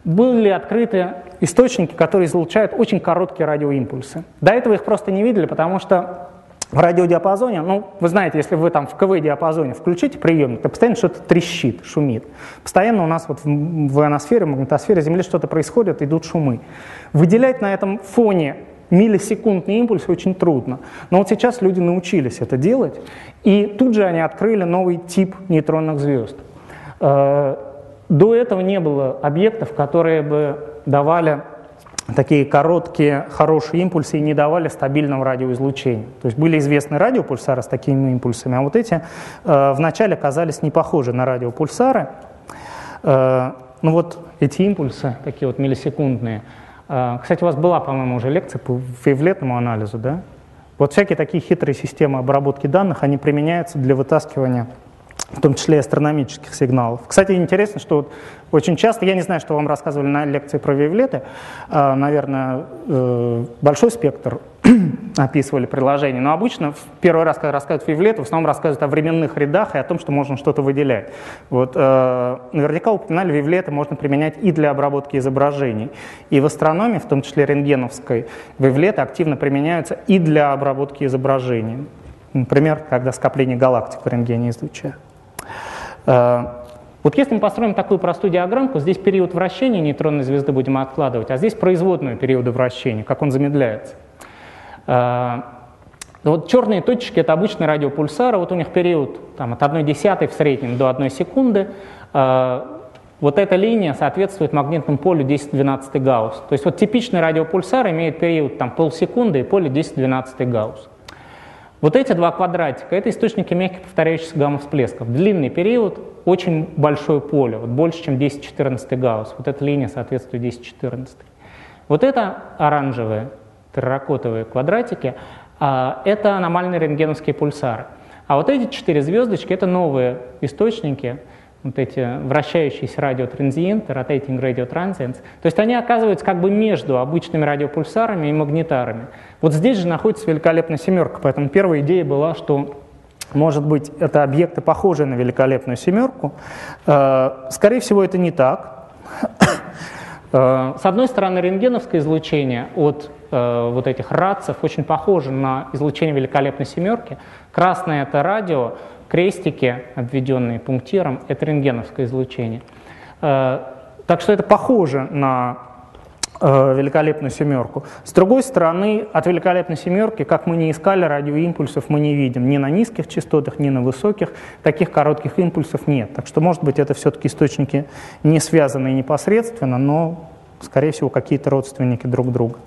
были открыты источники, которые излучают очень короткие радиоимпульсы. До этого их просто не видели, потому что в радиодиапазоне, ну, вы знаете, если вы там в КВ-диапазоне включите приемник, то постоянно что-то трещит, шумит. Постоянно у нас вот в, ионосфере, в магнитосфере Земли что-то происходит, идут шумы. Выделять на этом фоне миллисекундный импульс очень трудно. Но вот сейчас люди научились это делать, и тут же они открыли новый тип нейтронных звезд. Э, до этого не было объектов, которые бы давали такие короткие, хорошие импульсы и не давали стабильного радиоизлучения. То есть были известны радиопульсары с такими импульсами, а вот эти э, вначале казались не похожи на радиопульсары. Э, ну вот эти импульсы, такие вот миллисекундные. Э, кстати, у вас была, по-моему, уже лекция по вейвлетному анализу, да? Вот всякие такие хитрые системы обработки данных, они применяются для вытаскивания в том числе и астрономических сигналов. Кстати, интересно, что вот очень часто, я не знаю, что вам рассказывали на лекции про вейвлеты, а, наверное, э, большой спектр описывали приложение, но обычно в первый раз, когда рассказывают вейвлеты, в основном рассказывают о временных рядах и о том, что можно что-то выделять. Вот, э, наверняка упоминали, вейвлеты можно применять и для обработки изображений. И в астрономии, в том числе рентгеновской, вейвлеты активно применяются и для обработки изображений. Например, когда скопление галактик в рентгене излучают. Вот если мы построим такую простую диаграммку, здесь период вращения нейтронной звезды будем откладывать, а здесь производную периода вращения, как он замедляется. Э, вот черные точки – это обычные радиопульсары, вот у них период там, от 1 десятой в среднем до 1 секунды. Э, вот эта линия соответствует магнитному полю 10-12 гаусс. То есть вот типичный радиопульсар имеет период там, полсекунды и поле 10-12 гаусс. Вот эти два квадратика – это источники мягких повторяющихся гамма-всплесков. Длинный период, очень большое поле, вот больше, чем 10-14 гаусс. Вот эта линия соответствует 10-14. Вот это оранжевые терракотовые квадратики а, – это аномальные рентгеновские пульсары. А вот эти четыре звездочки – это новые источники, вот эти вращающиеся радиотранзиенты, rotating radio transients, то есть они оказываются как бы между обычными радиопульсарами и магнитарами. Вот здесь же находится великолепная семерка, поэтому первая идея была, что может быть, это объекты, похожие на великолепную семерку. Э, скорее всего, это не так. Э, с одной стороны, рентгеновское излучение от э, вот этих радцев очень похоже на излучение великолепной семерки. Красное – это радио, крестики, обведенные пунктиром, это рентгеновское излучение. Э, так что это похоже на э, великолепную семерку. С другой стороны, от великолепной семерки, как мы не искали радиоимпульсов, мы не видим ни на низких частотах, ни на высоких. Таких коротких импульсов нет. Так что, может быть, это все-таки источники не связанные непосредственно, но, скорее всего, какие-то родственники друг друга.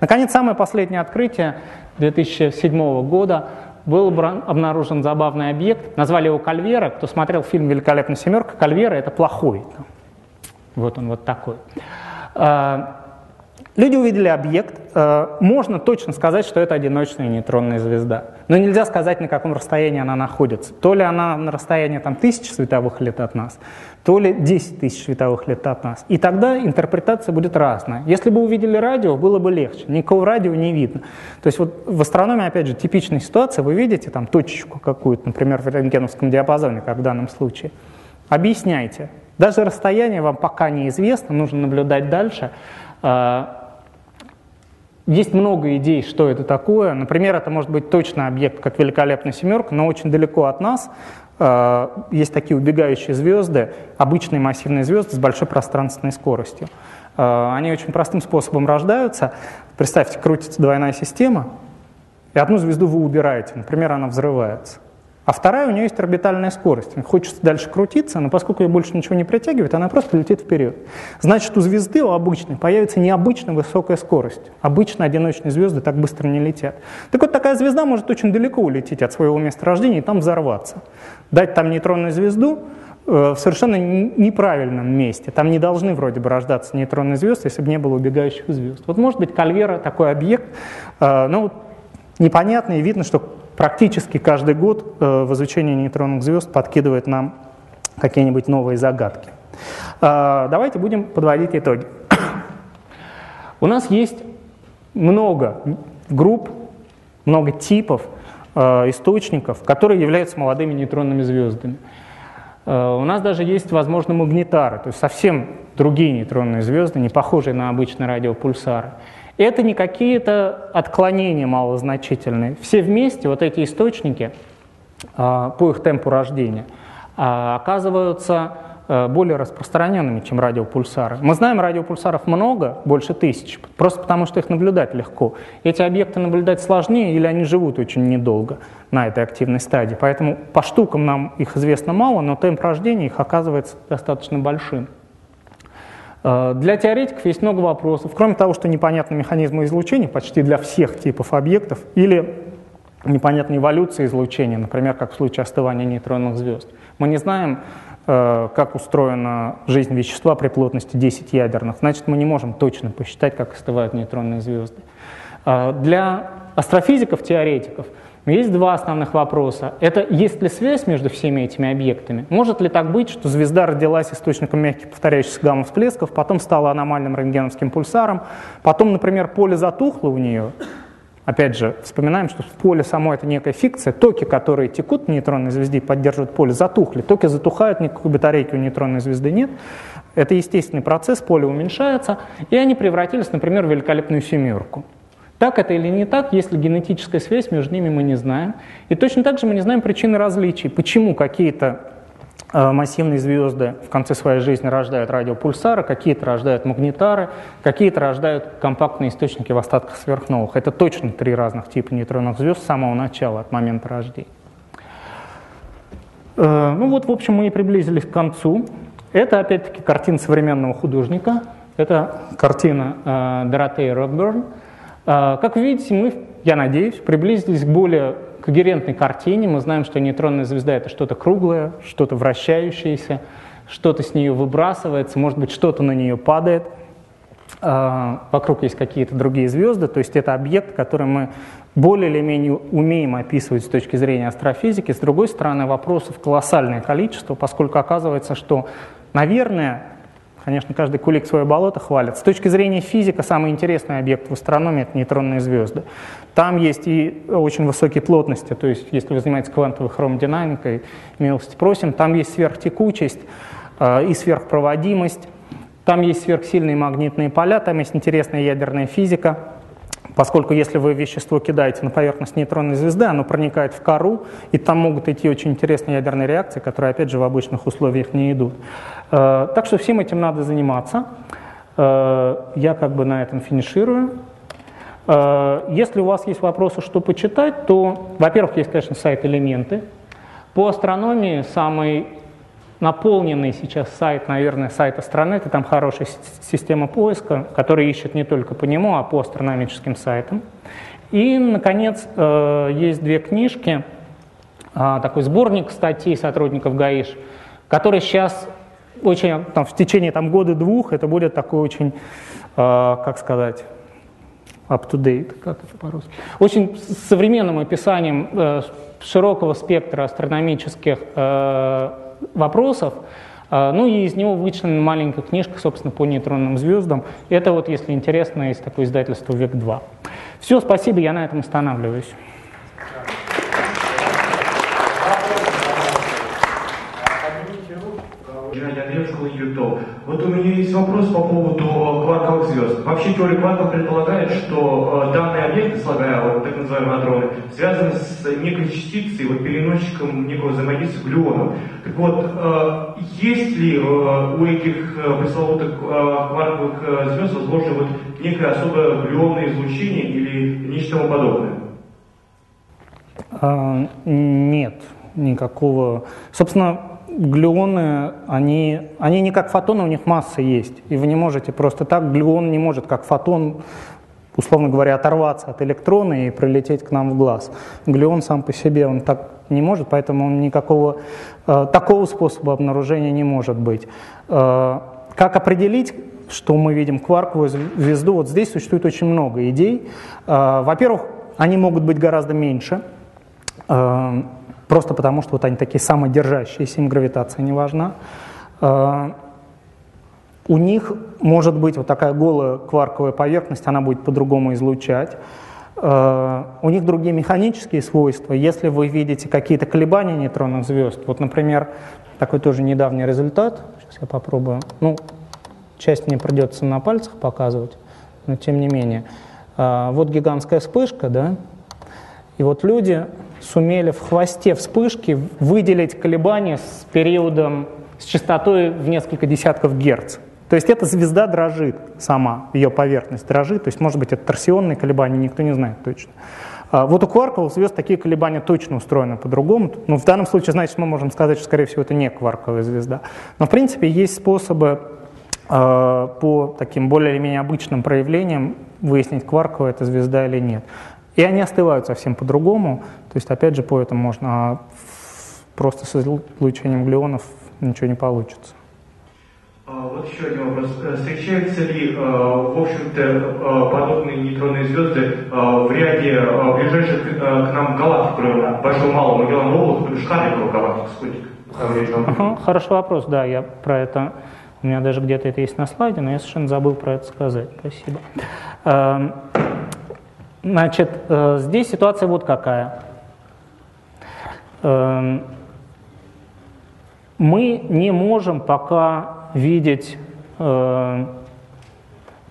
Наконец, самое последнее открытие 2007 года был обнаружен забавный объект, назвали его Кальвера. Кто смотрел фильм «Великолепная семерка», Кальвера — это плохой. Вот он вот такой. Люди увидели объект, э, можно точно сказать, что это одиночная нейтронная звезда, но нельзя сказать, на каком расстоянии она находится. То ли она на расстоянии там, тысяч световых лет от нас, то ли 10 тысяч световых лет от нас. И тогда интерпретация будет разная. Если бы увидели радио, было бы легче. Никакого радио не видно. То есть вот в астрономии, опять же, типичная ситуация. Вы видите там точечку какую-то, например, в рентгеновском диапазоне, как в данном случае. Объясняйте. Даже расстояние вам пока неизвестно, нужно наблюдать дальше. Есть много идей, что это такое. Например, это может быть точно объект, как великолепная семерка, но очень далеко от нас э, есть такие убегающие звезды, обычные массивные звезды с большой пространственной скоростью. Э, они очень простым способом рождаются. Представьте, крутится двойная система, и одну звезду вы убираете, например, она взрывается. А вторая, у нее есть орбитальная скорость. Хочется дальше крутиться, но поскольку ее больше ничего не притягивает, она просто летит вперед. Значит, у звезды, у обычной, появится необычно высокая скорость. Обычно одиночные звезды так быстро не летят. Так вот, такая звезда может очень далеко улететь от своего места рождения и там взорваться. Дать там нейтронную звезду э, в совершенно неправильном месте. Там не должны вроде бы рождаться нейтронные звезды, если бы не было убегающих звезд. Вот может быть Кальвера такой объект, э, но непонятно и видно, что практически каждый год э, в изучении нейтронных звезд подкидывает нам какие-нибудь новые загадки. Э, давайте будем подводить итоги. У нас есть много групп, много типов э, источников, которые являются молодыми нейтронными звездами. У нас даже есть, возможно, магнитары, то есть совсем другие нейтронные звезды, не похожие на обычные радиопульсары. Это не какие-то отклонения малозначительные. Все вместе, вот эти источники а, по их темпу рождения, а, оказываются а, более распространенными, чем радиопульсары. Мы знаем радиопульсаров много, больше тысяч, просто потому что их наблюдать легко. Эти объекты наблюдать сложнее или они живут очень недолго на этой активной стадии. Поэтому по штукам нам их известно мало, но темп рождения их оказывается достаточно большим. Э, для теоретиков есть много вопросов. Кроме того, что непонятны механизмы излучения почти для всех типов объектов, или непонятна эволюция излучения, например, как в случае остывания нейтронных звезд. Мы не знаем, э, как устроена жизнь вещества при плотности 10 ядерных, значит, мы не можем точно посчитать, как остывают нейтронные звезды. Э, для астрофизиков, теоретиков – есть два основных вопроса. Это есть ли связь между всеми этими объектами? Может ли так быть, что звезда родилась источником мягких повторяющихся гамма-всплесков, потом стала аномальным рентгеновским пульсаром, потом, например, поле затухло у нее, Опять же, вспоминаем, что поле само это некая фикция. Токи, которые текут в нейтронной звезде и поддерживают поле, затухли. Токи затухают, никакой батарейки у нейтронной звезды нет. Это естественный процесс, поле уменьшается, и они превратились, например, в великолепную семерку. Так это или не так, если генетическая связь между ними мы не знаем. И точно так же мы не знаем причины различий, почему какие-то э, массивные звезды в конце своей жизни рождают радиопульсары, какие-то рождают магнитары, какие-то рождают компактные источники в остатках сверхновых. Это точно три разных типа нейтронных звезд с самого начала, от момента рождения. Э, ну вот, в общем, мы и приблизились к концу. Это, опять-таки, картина современного художника. Это картина э, Доротеи Рокберн – как вы видите, мы, я надеюсь, приблизились к более когерентной картине. Мы знаем, что нейтронная звезда — это что-то круглое, что-то вращающееся, что-то с нее выбрасывается, может быть, что-то на нее падает. А, вокруг есть какие-то другие звезды, то есть это объект, который мы более или менее умеем описывать с точки зрения астрофизики. С другой стороны, вопросов колоссальное количество, поскольку оказывается, что, наверное, Конечно, каждый кулик свое болото хвалит. С точки зрения физика, самый интересный объект в астрономии – это нейтронные звезды. Там есть и очень высокие плотности, то есть если вы занимаетесь квантовой хромодинамикой, милости просим, там есть сверхтекучесть э, и сверхпроводимость, там есть сверхсильные магнитные поля, там есть интересная ядерная физика – Поскольку если вы вещество кидаете на поверхность нейтронной звезды, оно проникает в кору, и там могут идти очень интересные ядерные реакции, которые, опять же, в обычных условиях не идут. Э, так что всем этим надо заниматься. Э, я как бы на этом финиширую. Э, если у вас есть вопросы, что почитать, то, во-первых, есть, конечно, сайт «Элементы». По астрономии самый наполненный сейчас сайт, наверное, сайт и там хорошая система поиска, которая ищет не только по нему, а по астрономическим сайтам. И, наконец, э, есть две книжки, а, такой сборник статей сотрудников ГАИШ, который сейчас очень, там, в течение там, года-двух, это будет такой очень, э, как сказать, up-to-date, как это по-русски. Очень современным описанием э, широкого спектра астрономических вопросов, э, ну и из него вычленена маленькая книжка, собственно, по нейтронным звездам. Это вот, если интересно, из такое издательства «Век-2». Все, спасибо, я на этом останавливаюсь. Вот у меня есть вопрос по поводу э, кварковых звезд. Вообще теория кварков предполагает, что э, данные объекты, слагая вот так называемые адроны, связаны с некой частицей, вот переносчиком некого взаимодействия глюонов. Так вот, э, есть ли у этих пресловутых кварковых звезд возможно вот некое особое глюонное излучение или нечто тому подобное? А, нет, никакого. Собственно, глюоны, они, они не как фотоны, у них масса есть. И вы не можете просто так, глюон не может как фотон, условно говоря, оторваться от электрона и прилететь к нам в глаз. Глюон сам по себе, он так не может, поэтому он никакого э, такого способа обнаружения не может быть. Э, как определить, что мы видим кварковую звезду? Вот здесь существует очень много идей. Э, во-первых, они могут быть гораздо меньше. Э, Просто потому, что вот они такие самодержащиеся, им гравитация не важна. А, у них может быть вот такая голая кварковая поверхность, она будет по-другому излучать. А, у них другие механические свойства. Если вы видите какие-то колебания нейтронных звезд, вот, например, такой тоже недавний результат, сейчас я попробую, ну, часть мне придется на пальцах показывать, но тем не менее. А, вот гигантская вспышка, да, и вот люди сумели в хвосте вспышки выделить колебания с периодом, с частотой в несколько десятков герц. То есть эта звезда дрожит сама, ее поверхность дрожит, то есть может быть это торсионные колебания, никто не знает точно. А вот у кварковых звезд такие колебания точно устроены по-другому. Ну, в данном случае, значит, мы можем сказать, что, скорее всего, это не кварковая звезда. Но, в принципе, есть способы э, по таким более или менее обычным проявлениям выяснить, кварковая это звезда или нет. И они остывают совсем по-другому. То есть, опять же, по этому можно, а просто с излучением глионов ничего не получится. А, вот еще один вопрос. Э, встречаются ли, э, в общем-то, э, подобные нейтронные звезды в ряде ближайших к нам галактик, кроме Большого Малого Магелланова облака, Шкарликова галактика? Сколько? Хороший вопрос, да, я про это, у меня даже где-то это есть на слайде, но я совершенно забыл про это сказать. Спасибо. Эм, Значит, здесь ситуация вот какая. Эм, мы не можем пока видеть, э,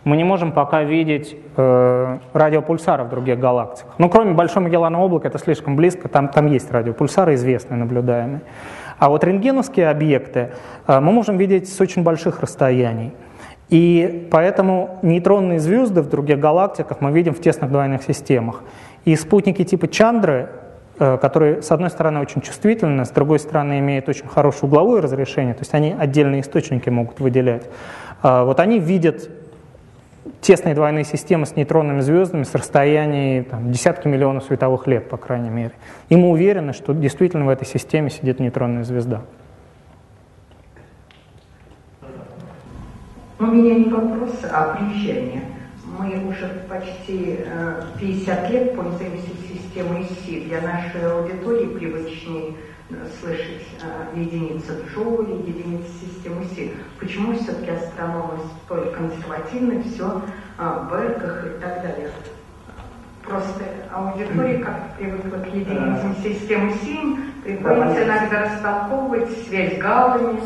мы не можем пока видеть э, радиопульсары в других галактиках. Ну, кроме Большого Магелланова облака, это слишком близко, там, там есть радиопульсары известные, наблюдаемые. А вот рентгеновские объекты мы можем видеть с очень больших расстояний. И поэтому нейтронные звезды в других галактиках мы видим в тесных двойных системах. И спутники типа Чандры, э, которые, с одной стороны, очень чувствительны, с другой стороны, имеют очень хорошее угловое разрешение, то есть они отдельные источники могут выделять. А вот они видят тесные двойные системы с нейтронными звездами с расстояния там, десятки миллионов световых лет, по крайней мере. И мы уверены, что действительно в этой системе сидит нейтронная звезда. У меня не вопрос, а примечание. Мы уже почти 50 э, лет пользуемся системой СИ. Для нашей аудитории привычнее э, слышать э, единицы Джоули, единицы системы СИ. Почему все-таки астрономы столь консервативны, все в Берках и так далее? Просто аудитория как привыкла к единицам системы СИ, приходится иногда растолковывать связь Гаудами.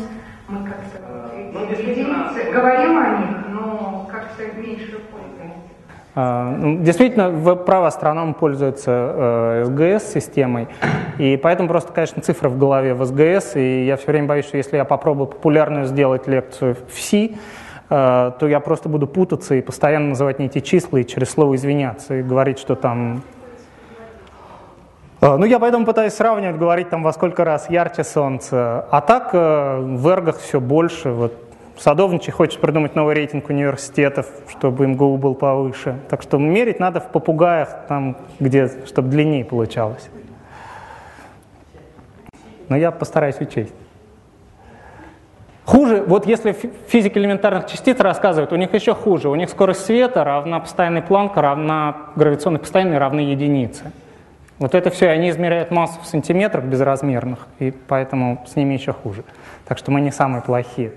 Мы как-то ну, единицы, говорим о них, но как-то меньше пользуемся. А, ну, действительно, веб-право астроном пользуется э, SGS-системой, и поэтому просто, конечно, цифры в голове в SGS, и я все время боюсь, что если я попробую популярную сделать лекцию в C, э, то я просто буду путаться и постоянно называть не эти числа и через слово извиняться, и говорить, что там Э, ну, я поэтому пытаюсь сравнивать, говорить там во сколько раз ярче солнце. А так э, в эргах все больше. Вот Садовничий хочет придумать новый рейтинг университетов, чтобы МГУ был повыше. Так что мерить надо в попугаях, там, где, чтобы длиннее получалось. Но я постараюсь учесть. Хуже, вот если физики элементарных частиц рассказывают, у них еще хуже. У них скорость света равна постоянной Планка, равна гравитационной постоянной, равна единице. Вот это все, они измеряют массу в сантиметрах безразмерных, и поэтому с ними еще хуже. Так что мы не самые плохие.